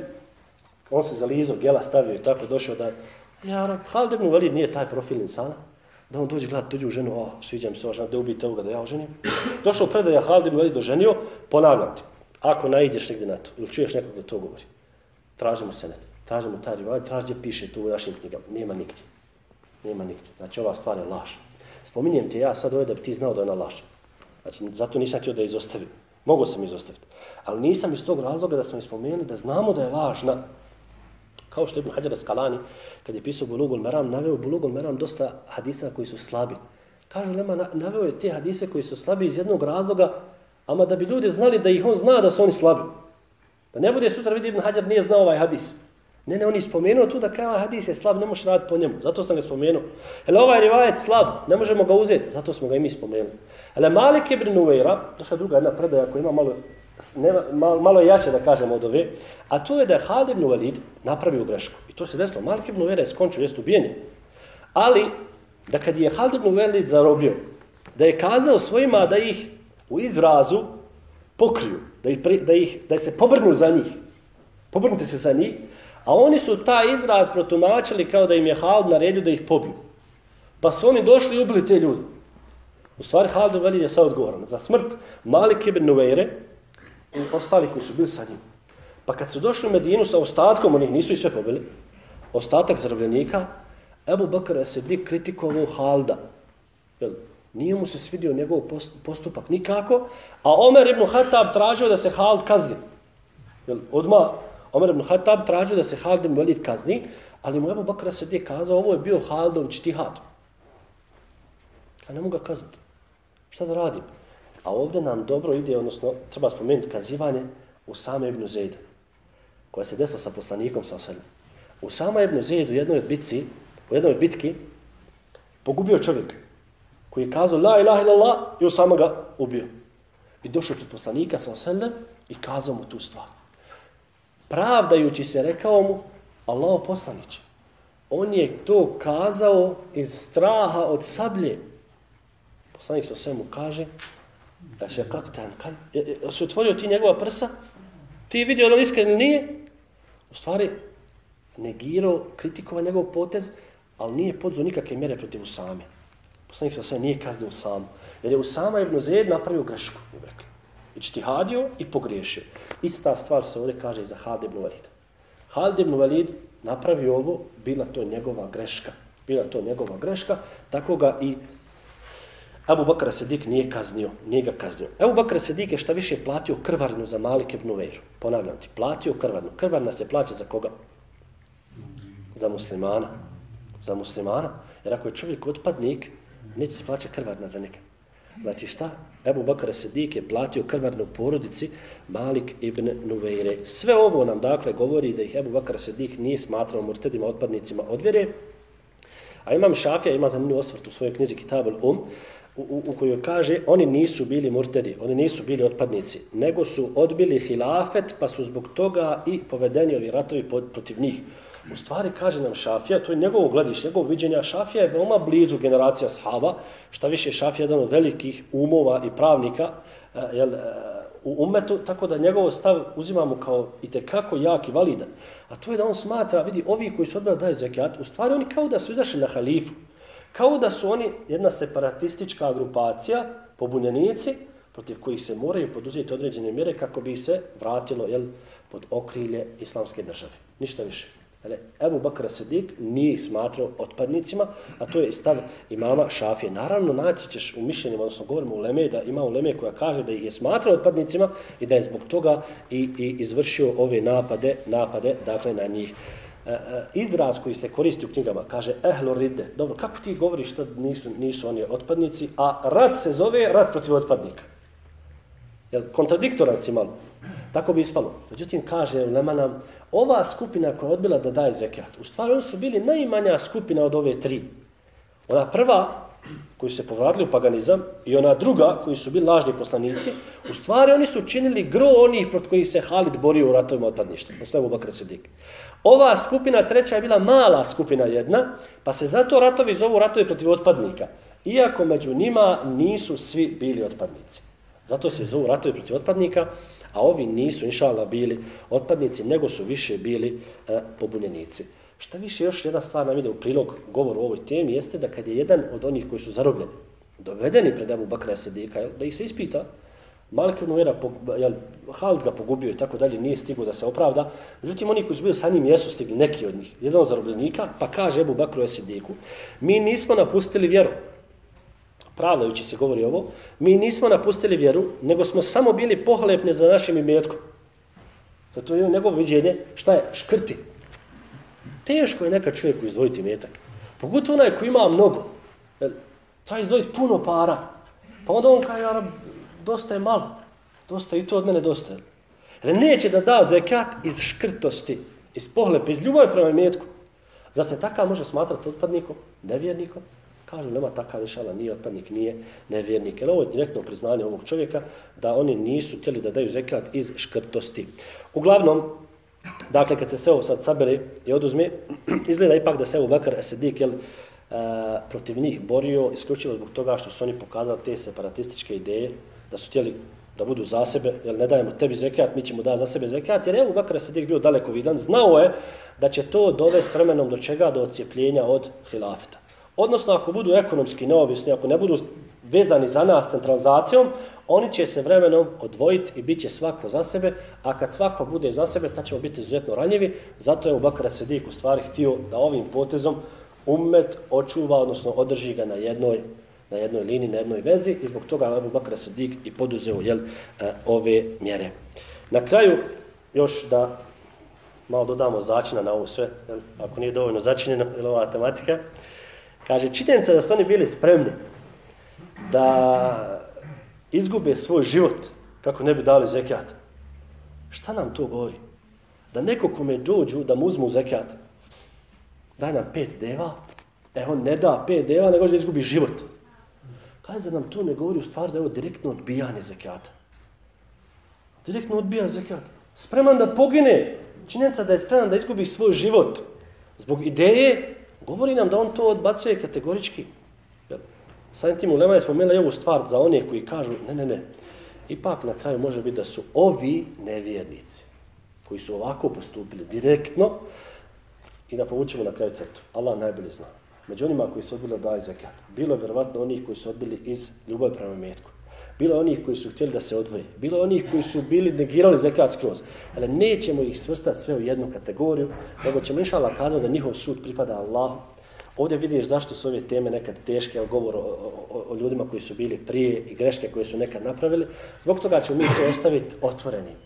on se zalizao, gela stavio i tako došao da... Ja, Halid ibn Walid nije taj profil insana. Da on dođe gledati tuđu ženu, a, sviđa mi se ova žena, da ubijete ovoga da ja oženim. Došao predaja Halid ibn Walid doženio, ponavljam ti ako naiđeš negdje na to, ili čuješ nekog da to govori, tražimo se net, tražimo taj rivaj, traži gdje piše tu u našim knjigama, nema nigdje. Nema nigdje. Znači ova stvar je laž. Spominjem ti ja sad ovdje da bi ti znao da je ona laž. Znači zato nisam htio da izostavim. Mogu sam izostaviti. Ali nisam iz tog razloga da smo ispomenuli da znamo da je lažna. Kao što je Ibn Hajar Skalani, kad je pisao Bulugul Meram, naveo Bulugul Meram dosta hadisa koji su slabi. Kažu Lema, naveo je te hadise koji su slabi iz jednog razloga ama da bi ljudi znali da ih on zna da su oni slabi. Da ne bude sutra vidi Ibn Hajar nije znao ovaj hadis. Ne, ne, on je spomenuo tu da kao ovaj hadis je slab, ne možeš raditi po njemu. Zato sam ga spomenuo. Hele, ovaj rivajet slab, ne možemo ga uzeti. Zato smo ga i mi spomenuli. Hele, Malik ibn Uveira, došla druga jedna predaja koja ima malo, nema, malo, malo jače da kažemo od ove, a to je da je Halid ibn Walid napravio grešku. I to se desilo. Malik ibn Uveira je skončio, jest ubijenje. Ali, da kad je Halid ibn Walid zarobio, da je kazao svojima da ih u izrazu pokriju, da ih, da ih da se pobrnu za njih. Pobrnite se za njih, a oni su taj izraz protumačili kao da im je Halid naredio da ih pobiju. Pa su oni došli i ubili te ljude. U stvari Halid Velid je sad odgovoran za smrt Malik ibn Nuveire i ostali koji su bili sa njim. Pa kad su došli u Medinu sa ostatkom, onih nisu i sve pobili, ostatak zarobljenika, Ebu Bakr je se kritikovao Halda. Jel, Nije mu se svidio njegov postupak nikako, a Omer ibn Hatab tražio da se Hald kazni. Jel, odma Omer ibn Khattab tražio da se Halid ibn Walid kazni, ali mu Ebu Bakra se gdje kazao, ovo je bio Halidov čtihad. Ka ne mogu ga kazniti. Šta da radim? A ovdje nam dobro ide, odnosno, treba spomenuti kazivanje u same ibn Zejda, koja se desila sa poslanikom sa sebe. U sama ibn Zejdu u jednoj bitci, u jednoj bitki, pogubio čovjek koji je kazao la ilaha illallah i on ga ubio. I došao kod poslanika sa sallam i kazao mu tu stvar. Pravdajući se rekao mu Allaho poslaniće. On je to kazao iz straha od sablje. Poslanik sa svemu kaže da se kak tan kad se otvorio ti njegova prsa ti vidio da iskren ili nije u stvari negirao kritikovao njegov potez ali nije podzao nikakve mjere protiv Usame. Poslanik sa sve nije kaznio sam. Jer je Usama ibn Zed napravio grešku, Znači, Ičtihadio. I pogriješio. Ista stvar se ovdje kaže i za Halid ibn Walid. Halid ibn Walid napravio ovo, bila to njegova greška. Bila to njegova greška, tako ga i Abu Bakr Sedik nije kaznio, nije ga kaznio. Abu Bakr Sedik je šta više platio krvarnu za Malik ibn Uveiru. Ponavljam ti, platio krvarnu. Krvarna se plaća za koga? Za muslimana. Za muslimana. Jer ako je čovjek otpadnik, neće se plaća krvarna za njega. Znači šta? Ebu Bakar Sedik je platio krvarnu porodici Malik ibn Nuveire. Sve ovo nam dakle govori da ih Ebu Bakar Sedik nije smatrao murtedima, otpadnicima od vjere. A imam Šafija, ima zanimljiv osvrt u svojoj knjizi Kitab al-Um, u, u, u kojoj kaže oni nisu bili murtedi, oni nisu bili otpadnici, nego su odbili hilafet pa su zbog toga i povedeni ovi ratovi protiv njih. U stvari kaže nam Šafija, to je njegovo glediš, njegovo viđenja, Šafija je veoma blizu generacija sahaba, šta više Šafija je jedan od velikih umova i pravnika uh, jel, uh, u umetu, tako da njegov stav uzimamo kao i kako jak i validan. A to je da on smatra, vidi, ovi koji su odbili daju zekijat, u stvari oni kao da su izašli na halifu, kao da su oni jedna separatistička grupacija, pobunjenici, protiv kojih se moraju poduzeti određene mjere kako bi se vratilo jel, pod okrilje islamske države. Ništa više. Ali Ebu Bakr Sadik nije smatrao otpadnicima, a to je stav imama Šafije. Naravno, naći ćeš u mišljenju, odnosno govorimo u Leme, da ima u Leme koja kaže da ih je smatrao otpadnicima i da je zbog toga i, i izvršio ove napade, napade dakle, na njih. E, e, izraz koji se koristi u knjigama, kaže ehlo ride. Dobro, kako ti govoriš da nisu, nisu oni otpadnici, a rat se zove rat protiv otpadnika? Jel, kontradiktoran si malo. Tako bi ispalo. Međutim, kaže Lema nam, ova skupina koja je odbila da daje zekat, u stvari oni su bili najmanja skupina od ove tri. Ona prva, koji su se povratili u paganizam, i ona druga, koji su bili lažni poslanici, u stvari oni su činili gro onih protiv kojih se Halid borio u ratovima otpadništva. Osnovu Bakr Sedik. Ova skupina treća je bila mala skupina jedna, pa se zato ratovi zovu ratovi protiv otpadnika. Iako među njima nisu svi bili otpadnici. Zato se zovu ratovi protiv otpadnika, a ovi nisu, inšala, bili otpadnici, nego su više bili e, pobunjenici. Šta više, još jedna stvar nam ide u prilog govoru o ovoj temi, jeste da kad je jedan od onih koji su zarobljeni, dovedeni pred Abu Bakra Sedika, da ih se ispita, Malik ibn Uera, jel, Halid ga pogubio i tako dalje, nije stigo da se opravda. Međutim, oni koji su bili sa njim jesu stigli, neki od njih, jedan od zarobljenika, pa kaže Ebu Bakru Esidiku, mi nismo napustili vjeru, pravdajući se govori ovo, mi nismo napustili vjeru, nego smo samo bili pohlepni za našim imetkom. Zato je njegovo viđenje, šta je? Škrti. Teško je neka čovjeku izdvojiti imetak. Pogotovo onaj koji ima mnogo. Treba izdvojiti puno para. Pa onda on kaže, ja, dosta je malo. Dosta i to od mene dosta. Jer neće da da zekat iz škrtosti, iz pohlepe, iz ljubavi prema imetku. Zar se takav može smatrati otpadnikom, nevjernikom? Kažu, nema takav inšala, nije otpadnik, nije nevjernik. Jer ovo je direktno priznanje ovog čovjeka da oni nisu htjeli da daju zekat iz škrtosti. Uglavnom, dakle, kad se sve ovo sad sabere i oduzme, izgleda ipak da se Ebu Bekr Esedik, jel, e, protiv njih borio isključivo zbog toga što su oni pokazali te separatističke ideje, da su htjeli da budu za sebe, jer ne dajemo tebi zekat, mi ćemo da za sebe zekat, jer Ebu Bakar Esedik bio daleko vidan, znao je da će to dovesti vremenom do čega, do ocijepljenja od hilafeta. Odnosno, ako budu ekonomski neovisni, ako ne budu vezani za nas centralizacijom, oni će se vremenom odvojiti i bit će svako za sebe, a kad svako bude za sebe, ta ćemo biti izuzetno ranjivi. Zato je u Bakara Sedik u stvari htio da ovim potezom umet očuva, odnosno održi ga na jednoj, na jednoj liniji, na jednoj vezi i zbog toga Abu Bakr Sedik i poduzeo jel, e, ove mjere. Na kraju, još da malo dodamo začina na ovo sve, jel, ako nije dovoljno začinjeno, ili ova tematika, Kaže, činjenica da su oni bili spremni da izgube svoj život kako ne bi dali zekijat. Šta nam to govori? Da neko kome dođu da mu uzmu zekijat, daj nam pet deva, e on ne da pet deva, nego da izgubi život. Kaže da nam to ne govori u stvari da je ovo direktno odbijanje zekijata. Direktno odbija zekijat. Spreman da pogine. Činjenica da je spreman da izgubi svoj život zbog ideje govori nam da on to odbacuje kategorički. Samim tim ulema je spomenula ovu stvar za one koji kažu, ne, ne, ne, ipak na kraju može biti da su ovi nevjernici koji su ovako postupili direktno i da povučemo na kraju crtu. Allah najbolje zna. Među onima koji su odbili da daje zakat, bilo je vjerovatno onih koji su odbili iz ljubavi prema metku. Bilo onih koji su htjeli da se odvoje. Bilo onih koji su bili negirali zekat skroz. Ali nećemo ih svrstati sve u jednu kategoriju, nego ćemo inšala kazati da njihov sud pripada Allahu. Ovdje vidiš zašto su ove teme nekad teške, ali govor o, o, o, ljudima koji su bili prije i greške koje su nekad napravili. Zbog toga ćemo mi to ostaviti otvorenim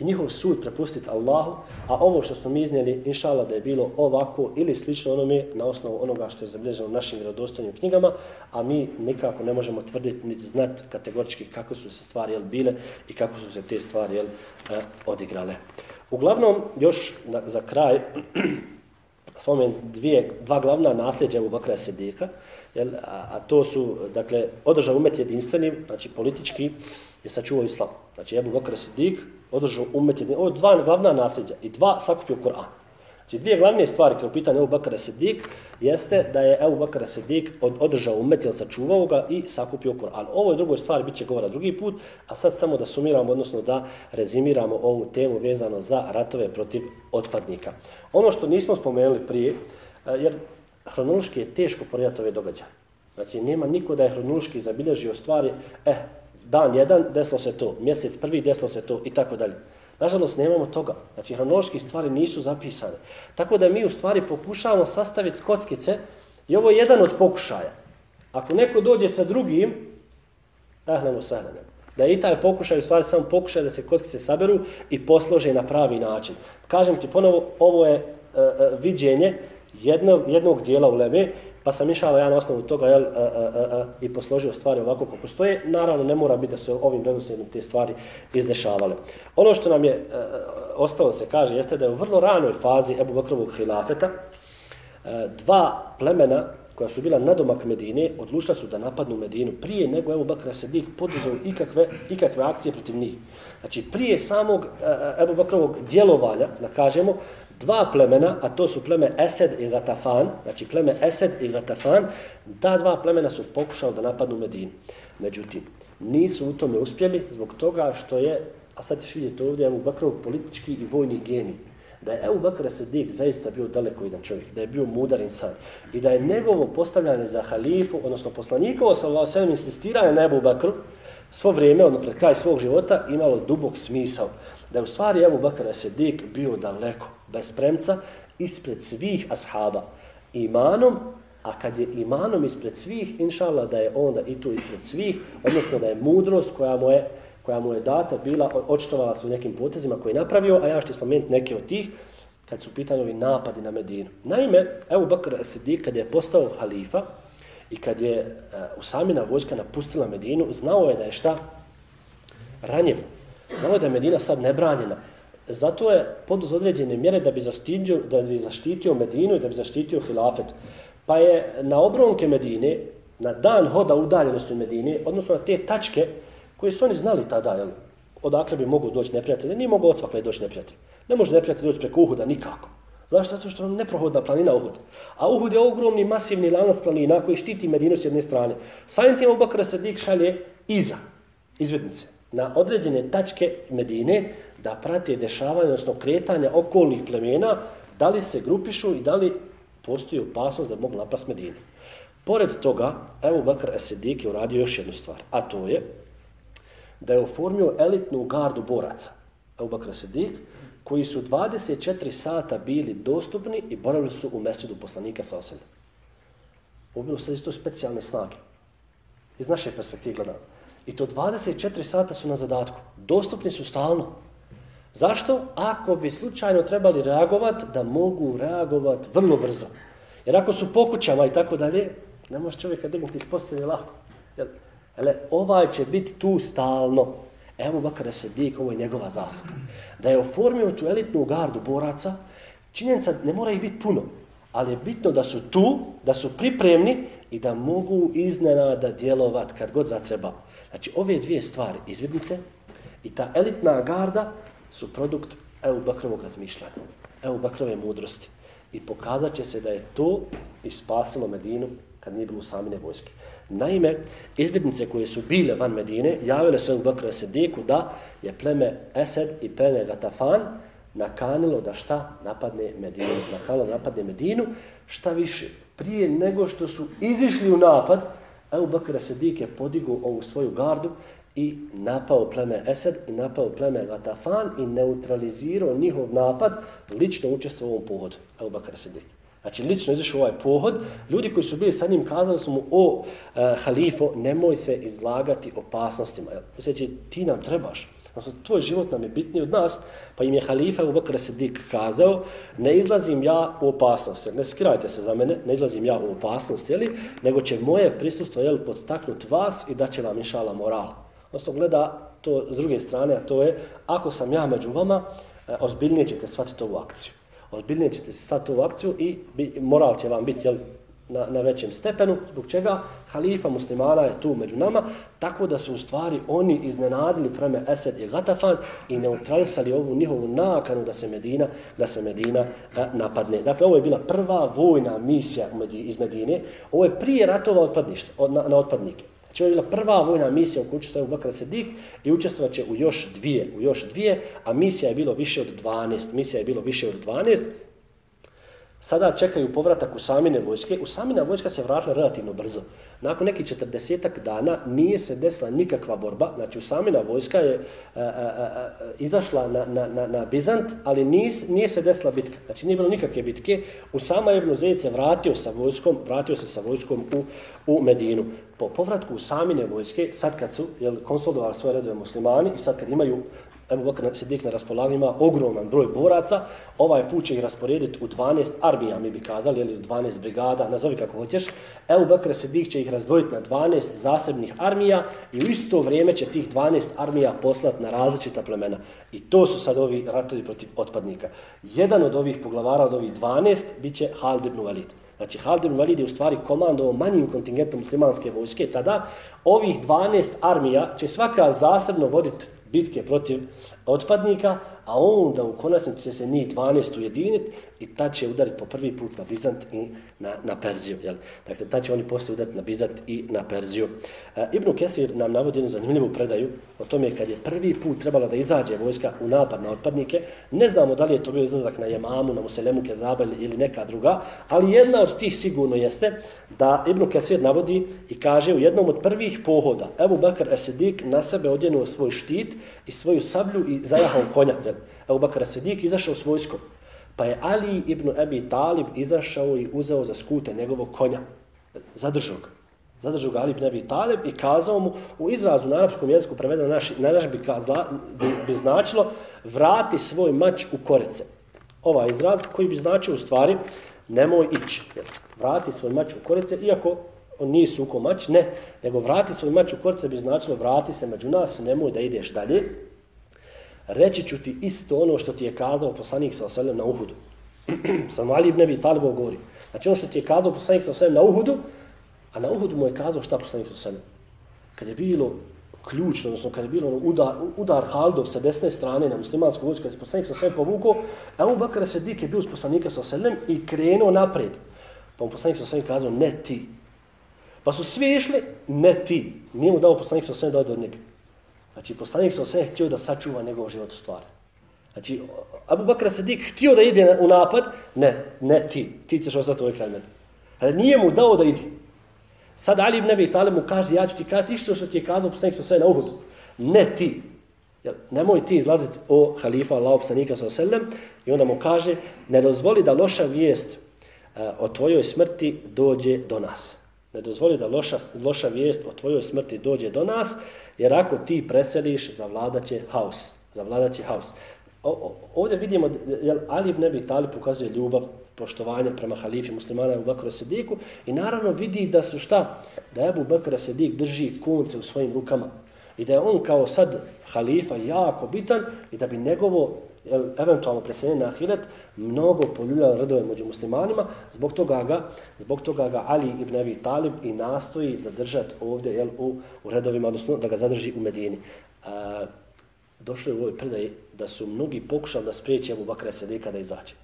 i njihov sud prepustiti Allahu, a ovo što smo mi iznijeli, inšala, da je bilo ovako ili slično onome na osnovu onoga što je zabilježeno u našim vjerodostojnim knjigama, a mi nikako ne možemo tvrditi ni znati kategorički kako su se stvari jel, bile i kako su se te stvari jel, e, odigrale. Uglavnom, još na, za kraj, spomen dvije, dva glavna nasljeđa u Bakra Sedika, jel, a, a to su, dakle, održao umet jedinstvenim, znači politički je sačuvao islam. Znači, Ebu Bakr Sidik održao umet jedin. Ovo je dva glavna nasljeđa i dva sakupio Kur'an. Znači, dvije glavne stvari kao pitanje Ebu Bakara Sidik jeste da je Ebu Bakr Sidik od, održao umet, ili sačuvao ga i sakupio Kur'an. Ovo je drugoj stvari, bit će govora drugi put, a sad samo da sumiramo, odnosno da rezimiramo ovu temu vezano za ratove protiv otpadnika. Ono što nismo spomenuli prije, eh, jer hronološki je teško poredati ove događaje. Znači, nema niko da je hronološki zabilježio stvari, eh, dan jedan, desilo se to, mjesec prvi, desilo se to i tako dalje. Nažalost, nemamo toga. Znači, hronološki stvari nisu zapisane. Tako da mi u stvari pokušavamo sastaviti kockice i ovo je jedan od pokušaja. Ako neko dođe sa drugim, ehlenu sahlenu, da je i taj pokušaj u stvari samo pokušaj da se kockice saberu i poslože na pravi način. Kažem ti ponovo, ovo je e, e, viđenje jednog, jednog dijela u Leme, pa sam išao ja na osnovu toga jel, a, a, a, a, i posložio stvari ovako kako stoje. Naravno, ne mora biti da se ovim redoslijedom te stvari izdešavale. Ono što nam je a, ostalo se kaže, jeste da je u vrlo ranoj fazi Ebu Bakrovog hilafeta a, dva plemena koja su bila nadomak Medine, odlučila su da napadnu Medinu prije nego Ebu Bakra Sedik poduzeo ikakve, ikakve akcije protiv njih. Znači, prije samog Ebu Bakrovog djelovanja, da kažemo, dva plemena, a to su pleme Esed i Gatafan, znači pleme Esed i Gatafan, ta dva plemena su pokušali da napadnu Medinu. Međutim, nisu u tome uspjeli zbog toga što je, a sad ćeš vidjeti ovdje, Ebu Bakrov politički i vojni genij. Da je Ebu Bakr Sedik zaista bio daleko jedan čovjek, da je bio mudar insan i da je njegovo postavljanje za halifu, odnosno poslanikovo sa Allah insistiranje na Ebu Bakru, svo vrijeme, ono pred kraj svog života, imalo dubok smisao. Da je u stvari Ebu Bakr Sedik bio daleko bez premca, ispred svih ashaba imanom, a kad je imanom ispred svih, inšala da je onda i tu ispred svih, odnosno da je mudrost koja mu je, koja mu je data bila, očitovala se u nekim potezima koje je napravio, a ja što spomenuti neke od tih, kad su pitanje ovi napadi na Medinu. Naime, evo Bakr Sidik, kad je postao halifa i kad je uh, Usamina vojska napustila Medinu, znao je da je šta? Ranjiv. Znao je da je Medina sad nebranjena. Zato je poduz određene mjere da bi zaštitio, da bi zaštitio Medinu i da bi zaštitio hilafet. Pa je na obronke Medine, na dan hoda udaljenosti Medine, odnosno na te tačke koje su oni znali tada, jel, odakle bi mogu doći neprijatelji, nije mogu odsvakle doći neprijatelji. Ne može neprijatelj doći preko Uhuda nikako. Zašto? Zato što je neprohodna planina Uhud. A Uhud je ogromni, masivni lanac planina koji štiti Medinu s jedne strane. Sajim tim Bakr Sadik šalje iza izvednice na određene tačke Medine da prate dešavanje, odnosno kretanja okolnih plemena, da li se grupišu i da li postoji opasnost da mogu napast Medine. Pored toga, evo Bakr Esedik je uradio još jednu stvar, a to je da je oformio elitnu gardu boraca, evo Bakr Esedik, koji su 24 sata bili dostupni i boravili su u mesedu poslanika sa osede. Ovo bilo sad isto specijalne snage. Iz naše perspektive gledamo. I to 24 sata su na zadatku. Dostupni su stalno. Zašto? Ako bi slučajno trebali reagovat, da mogu reagovat vrlo brzo. Jer ako su po kućama i tako dalje, ne može čovjeka dignuti iz postelje lako. Jel? ele, ovaj će biti tu stalno. Evo Bakara Sedik, ovo je njegova zasluga. Da je oformio tu elitnu gardu boraca, činjenica ne mora ih biti puno, ali je bitno da su tu, da su pripremni i da mogu iznenada djelovat kad god zatreba. Znači, ove dvije stvari, izvidnice i ta elitna garda, su produkt Ebu Bakrovog razmišljanja, Ebu Bakrove mudrosti. I pokazat će se da je to ispasilo Medinu kad nije bilo samine vojske. Naime, izvidnice koje su bile van Medine javile su Ebu Bakrove Sediku da je pleme Esed i pleme Gatafan nakanilo da šta napadne Medinu. Nakanilo da napadne Medinu. Šta više, prije nego što su izišli u napad, Ebu Bekr Sedik je podigao ovu svoju gardu i napao pleme Esed i napao pleme Gatafan i neutralizirao njihov napad, lično učestvo u ovom pohodu, Ebu Bakr Sedik. Znači, lično izašao ovaj pohod, ljudi koji su bili sa njim kazali su mu, o, e, halifo, nemoj se izlagati opasnostima. Znači, ti nam trebaš. Odnosno, tvoj život nam je bitniji od nas, pa im je halifa Abu Bakr Sidik kazao, ne izlazim ja u opasnost, ne skirajte se za mene, ne izlazim ja u opasnost, jeli, nego će moje prisustvo jel, podstaknut vas i da će vam inšala moral. Odnosno, gleda to s druge strane, a to je, ako sam ja među vama, e, ozbiljnije ćete shvatiti ovu akciju. Ozbiljnije ćete shvatiti ovu akciju i moral će vam biti jel, na, na većem stepenu, zbog čega halifa muslimana je tu među nama, tako da su u stvari oni iznenadili preme Esed i Gatafan i neutralisali ovu njihovu nakanu da se Medina da se Medina a, napadne. Dakle, ovo je bila prva vojna misija iz Medine, ovo je prije ratova otpadništa, na, na otpadnike. Znači, ovo je bila prva vojna misija u kojoj učestvuje u Bakra Sedik i učestvovat će u još dvije, u još dvije, a misija je bilo više od 12. Misija je bilo više od 12 sada čekaju povratak Usamine vojske. Usamina vojska se vratila relativno brzo. Nakon nekih četrdesetak dana nije se desila nikakva borba. Znači, Usamina vojska je a, a, a, izašla na, na, na, na Bizant, ali nije, nije se desila bitka. Znači, nije bilo nikakve bitke. Usama Ibn Zejid se vratio sa vojskom, vratio se sa vojskom u, u Medinu. Po povratku Usamine vojske, sad kad su jel, konsolidovali svoje redove muslimani i sad kad imaju Ebu Bakr Sidik na raspolaganju ima ogroman broj boraca, ovaj put će ih rasporediti u 12 armija, mi bi kazali, ili u 12 brigada, nazovi kako hoćeš. Ebu Bakr Sidik će ih razdvojiti na 12 zasebnih armija i u isto vrijeme će tih 12 armija poslati na različita plemena. I to su sad ovi ratovi protiv otpadnika. Jedan od ovih poglavara od ovih 12 bit će Halid ibn Walid. Znači, Halid ibn Walid je u stvari komandovao manjim kontingentom muslimanske vojske. Tada ovih 12 armija će svaka zasebno voditi bitke protiv otpadnika, a onda u konačnici će se njih 12 ujediniti i ta će udariti po prvi put na Bizant i na, na Perziju. Jel? Dakle, ta će oni poslije udariti na Bizant i na Perziju. E, Ibn Kesir nam navodi jednu zanimljivu predaju o tome kad je prvi put trebala da izađe vojska u napad na otpadnike. Ne znamo da li je to bio izlazak na Jemamu, na Muselemu Kezaba ili neka druga, ali jedna od tih sigurno jeste da Ibn Kesir navodi i kaže u jednom od prvih pohoda Ebu Bakr Esedik na sebe odjenuo svoj štit i svoju sablju i zajahao konja. Jel? Ebu Bakara Esedik izašao s vojskom. Pa je Ali ibn Abi Talib izašao i uzeo za skute njegovog konja. Zadržao ga. Zadržao ga Ali ibn Abi Talib i kazao mu u izrazu na arapskom jeziku prevedeno na naš, na naš bi, kazla, bi, bi značilo vrati svoj mač u korece. Ovaj izraz koji bi značio u stvari nemoj ići. Vrati svoj mač u korece, iako on nije suko mač, ne, nego vrati svoj mač u korce bi značilo vrati se među nas, nemoj da ideš dalje, reći ću ti isto ono što ti je kazao poslanik sa oselem na Uhudu. Sam Ali ibn Abi Talibov govori. Znači ono što ti je kazao poslanik sa oselem na Uhudu, a na Uhudu mu je kazao šta poslanik sa oselem. Kad je bilo ključno, odnosno kad je bilo ono udar, udar Haldov sa desne strane na muslimansku vojsku, kad se poslanik sa oselem povukao, Ebu Bakar Sedik je bio s poslanika sa oselem i krenuo napred. Pa mu poslanik sa oselem kazao, ne ti. Pa su svi išli, ne ti. Nije mu dao poslanik sa osvijem da ode od njega. Znači, poslanik sa osvijem htio da sačuva njegov život u stvari. Znači, Abu Bakr Sadik htio da ide u napad, ne, ne ti, ti ćeš ostati ovaj kraj mene. Ali nije mu dao da ide. Sad Ali ibn Abi Talib mu kaže, ja ću ti kazati išto što ti je kazao poslanik sa osvijem na Uhudu. Ne ti. Jel, nemoj ti izlaziti o halifa Allaho poslanika sa osvijem i onda mu kaže, ne dozvoli da loša vijest e, o tvojoj smrti dođe do nas. Ne dozvoli da loša, loša vijest o tvojoj smrti dođe do nas, Jer ako ti preseliš, zavladaće haos. Zavladaće haos. O, o, ovdje vidimo, jel, Ali ibn Abi Talib pokazuje ljubav, poštovanje prema halifi muslimana Ebu Bakr Sediku i naravno vidi da su šta? Da Ebu Bakr Sedik drži konce u svojim rukama i da je on kao sad halifa jako bitan i da bi njegovo eventualno preseljenje na Ahiret mnogo poljuljao redove među muslimanima, zbog toga ga, zbog toga ga Ali ibn Abi Talib i nastoji zadržati ovdje jel, u, u redovima, odnosno da ga zadrži u Medini. A, došlo je u ovoj predaji da su mnogi pokušali da spriječe Abu Bakra Sedeka da izađe,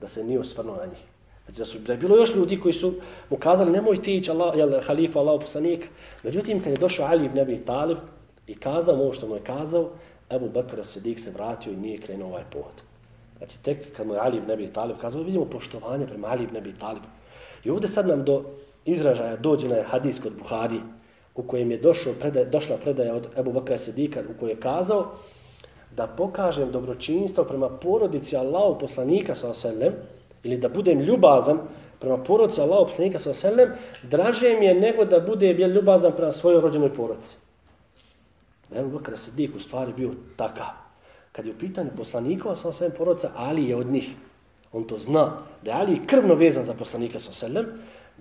da se nije osvrnuo na njih. Znači da, su, da je bilo još ljudi koji su mu kazali nemoj ti ići Allah, jel, halifa Allah poslanika. Međutim, kad je došao Ali ibn Abi Talib i kazao mu ovo što mu je kazao, Ebu Bakr Sedik se vratio i nije krenuo ovaj pohod. Znači, tek kad mu je Ali ibn Abi Talib kazao, vidimo poštovanje prema Ali ibn Abi Talib. I ovdje sad nam do izražaja dođe na hadis kod Buhari, u kojem je došao predaj, došla predaja od Ebu Bakra Sedika, u kojoj je kazao da pokažem dobročinstvo prema porodici Allahu poslanika sa oselem, ili da budem ljubazan prema porodici Allahu poslanika sa oselem, draže mi je nego da budem ljubazan prema svojoj rođenoj porodici. Da je Ebu Bakr Siddiq u stvari bio takav. Kad je u pitanju poslanikova sa svem porodca, Ali je od njih. On to zna. Da je Ali krvno vezan za poslanika sa selem,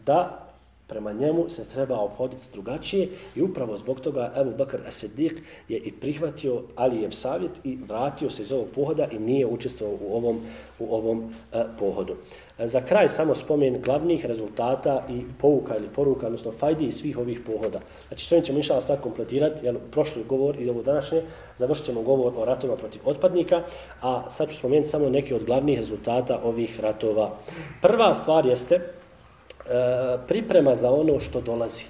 da prema njemu se treba obhoditi drugačije i upravo zbog toga Ebu Bakr As-Siddiq je i prihvatio Alijev savjet i vratio se iz ovog pohoda i nije učestvovao u ovom, u ovom e, pohodu. E, za kraj samo spomen glavnih rezultata i pouka ili poruka, odnosno fajdi iz svih ovih pohoda. Znači s ovim ćemo inšala sad kompletirati, jer prošli govor i ovo današnje, završit ćemo govor o ratovima protiv otpadnika, a sad ću spomenuti samo neke od glavnih rezultata ovih ratova. Prva stvar jeste Eh, priprema za ono što dolazi.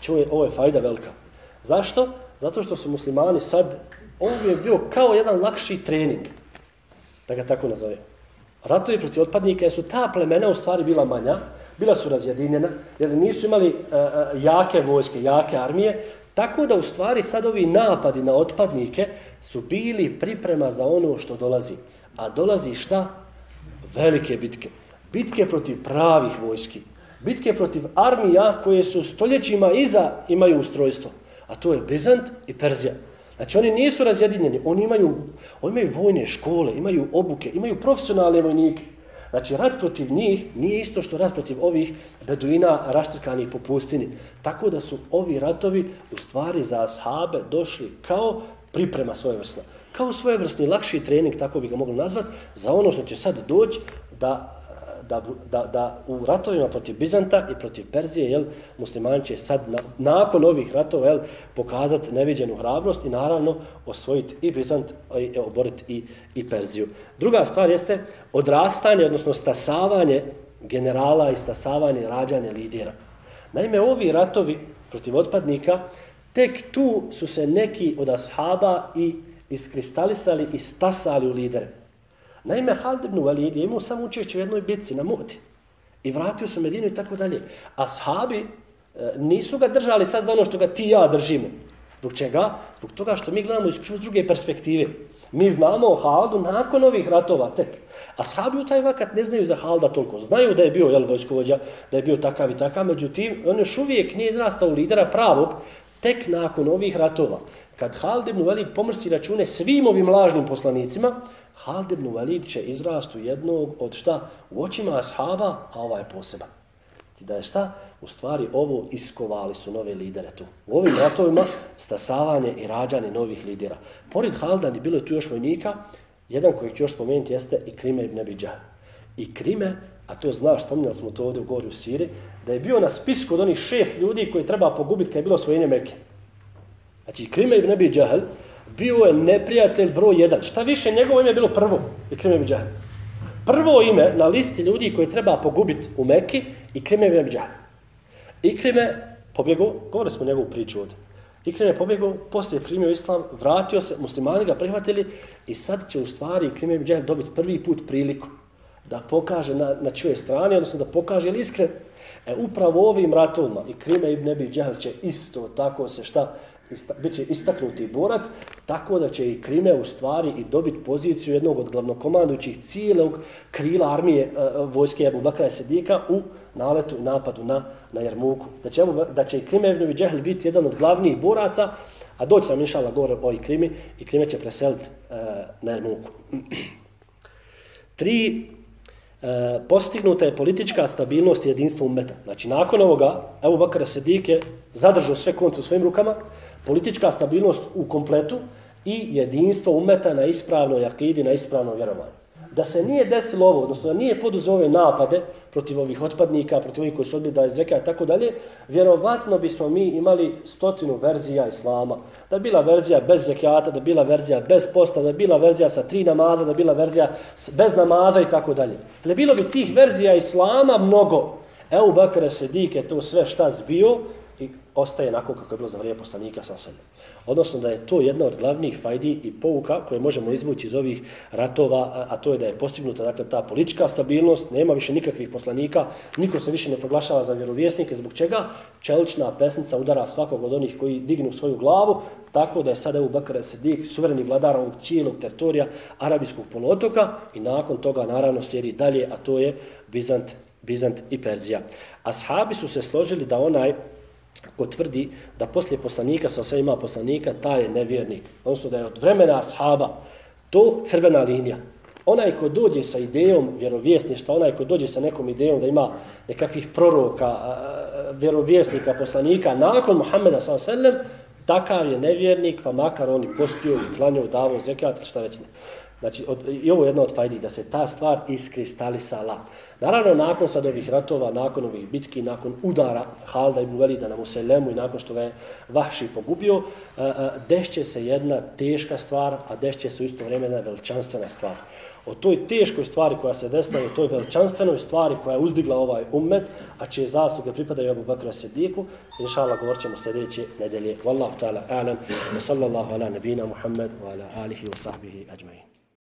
Čuje, ovo je fajda velika. Zašto? Zato što su muslimani sad, ovo je bio kao jedan lakši trening, da ga tako nazove. Ratovi protiv otpadnika su ta plemena u stvari bila manja, bila su razjedinjena, jer nisu imali uh, jake vojske, jake armije, tako da u stvari sad ovi napadi na otpadnike su bili priprema za ono što dolazi. A dolazi šta? Velike bitke. Bitke protiv pravih vojski bitke protiv armija koje su stoljećima iza imaju ustrojstvo. A to je Bizant i Perzija. Znači oni nisu razjedinjeni, oni imaju, oni imaju vojne škole, imaju obuke, imaju profesionalne vojnike. Znači rat protiv njih nije isto što rat protiv ovih beduina raštrkanih po pustini. Tako da su ovi ratovi u stvari za ashabe došli kao priprema svoje vrsta. Kao svojevrsni lakši trening, tako bi ga mogli nazvat, za ono što će sad doći da da, da, da u ratovima protiv Bizanta i protiv Perzije, jel, muslimani će sad na, nakon ovih ratova jel, pokazati neviđenu hrabrost i naravno osvojiti i Bizant i oboriti i, i Perziju. Druga stvar jeste odrastanje, odnosno stasavanje generala i stasavanje rađanje lidera. Naime, ovi ratovi protiv otpadnika, tek tu su se neki od ashaba i iskristalisali i stasali u lidere. Naime, Halid ibn Walid je imao samo učešće u jednoj bitci na Muti. I vratio se u Medinu i tako dalje. A sahabi e, nisu ga držali sad za ono što ga ti ja držimo. Zbog čega? Zbog toga što mi gledamo iz druge perspektive. Mi znamo o Halidu nakon ovih ratova tek. A sahabi u taj vakat ne znaju za Halida toliko. Znaju da je bio jel, vojskovođa, da je bio takav i takav. Međutim, on još uvijek nije izrastao lidera pravog tek nakon ovih ratova. Kad Halid ibn Walid pomrsi račune svim ovim lažnim poslanicima, Halid ibn Walid će izrastu jednog od šta? U očima ashaba, a ovaj je poseban. Ti da je šta? U stvari ovo iskovali su nove lidere tu. U ovim ratovima stasavanje i rađanje novih lidera. Pored Halida ni bilo tu još vojnika, jedan koji ću još spomenuti jeste i Krime ibn Abidžah. I Krime, a to znaš, spominjali smo to ovdje u gori u Siri, da je bio na spisku od onih šest ljudi koji treba pogubiti kad je bilo svojine Mekke. Znači, Krime ibn Abidžah, bio je neprijatelj broj jedan. Šta više, njegovo ime je bilo prvo. Ikrime ibn Džahel. Prvo ime na listi ljudi koje treba pogubiti u Mekki i Krime ibn Džahel. Ikrime pobjegao, govorili smo njegovu priču ovdje. Ikrime je pobjegao, poslije je primio islam, vratio se, muslimani ga prihvatili i sad će u stvari Ikrime ibn Džahel dobiti prvi put priliku da pokaže na, na čuje strani, odnosno da pokaže ili iskren. E upravo ovim ratovima i Krime ibn Nebi Džahel će isto tako se šta bit će istaknuti borac, tako da će i Krime u stvari i dobiti poziciju jednog od glavnokomandujućih cijelog krila armije e, e vojske Abu Bakra Sedika u naletu i napadu na, na Jermuku. Da će, da će i Krime ibn Džehl biti jedan od glavnijih boraca, a doći nam inšala govore o i Krimi, i Krime će preseliti e, na Jermuku. Tri, e, postignuta je politička stabilnost i jedinstvo umeta. Znači, nakon ovoga, Ebu Bakra Sedik je zadržao sve konce u svojim rukama, politička stabilnost u kompletu i jedinstvo umeta na ispravnoj akidi, na ispravnom vjerovanju. Da se nije desilo ovo, odnosno da nije poduzeo ove napade protiv ovih otpadnika, protiv ovih koji su odbili da je zeka i tako dalje, vjerovatno bismo mi imali stotinu verzija islama. Da je bila verzija bez zekijata, da je bila verzija bez posta, da je bila verzija sa tri namaza, da je bila verzija bez namaza i tako dalje. Da bilo bi tih verzija islama mnogo. Evo Bakara Sedike to sve šta zbio i ostaje onako kako je bilo za vrijeme poslanika sa sebe. Odnosno da je to jedna od glavnih fajdi i pouka koje možemo izvući iz ovih ratova, a to je da je postignuta dakle, ta politička stabilnost, nema više nikakvih poslanika, niko se više ne proglašava za vjerovjesnike, zbog čega čelična pesnica udara svakog od onih koji dignu svoju glavu, tako da je sada u Bakara Sedik suvereni vladar ovog cijelog teritorija arabijskog polotoka i nakon toga naravno slijedi dalje, a to je Bizant, Bizant i Perzija. Ashabi su se složili da onaj ko tvrdi da poslije poslanika sa sve ima poslanika, taj je nevjernik. Odnosno da je od vremena ashaba to crvena linija. Onaj ko dođe sa idejom vjerovjesništva, onaj ko dođe sa nekom idejom da ima nekakvih proroka, vjerovjesnika, poslanika, nakon Muhammeda s.a.v. takav je nevjernik, pa makar oni postio i klanio, davo, zekat, šta već ne. Znači, od, i ovo je jedna od fajdi, da se ta stvar iskristalisala. Naravno, nakon sad ovih ratova, nakon ovih bitki, nakon udara Halda ibn Velida na Muselemu i nakon što ga je Vahši pogubio, e, e, dešće se jedna teška stvar, a dešće se u isto vrijeme jedna veličanstvena stvar. O toj teškoj stvari koja se desila, o toj veličanstvenoj stvari koja je uzdigla ovaj ummet, a čije zasluge pripadaju Abu Bakra Sediku, inša Allah govorit ćemo sljedeće nedelje. Wallahu ta'ala a'lam, wa sallallahu ala nabina Muhammad wa ala alihi wa sahbihi ajma'in.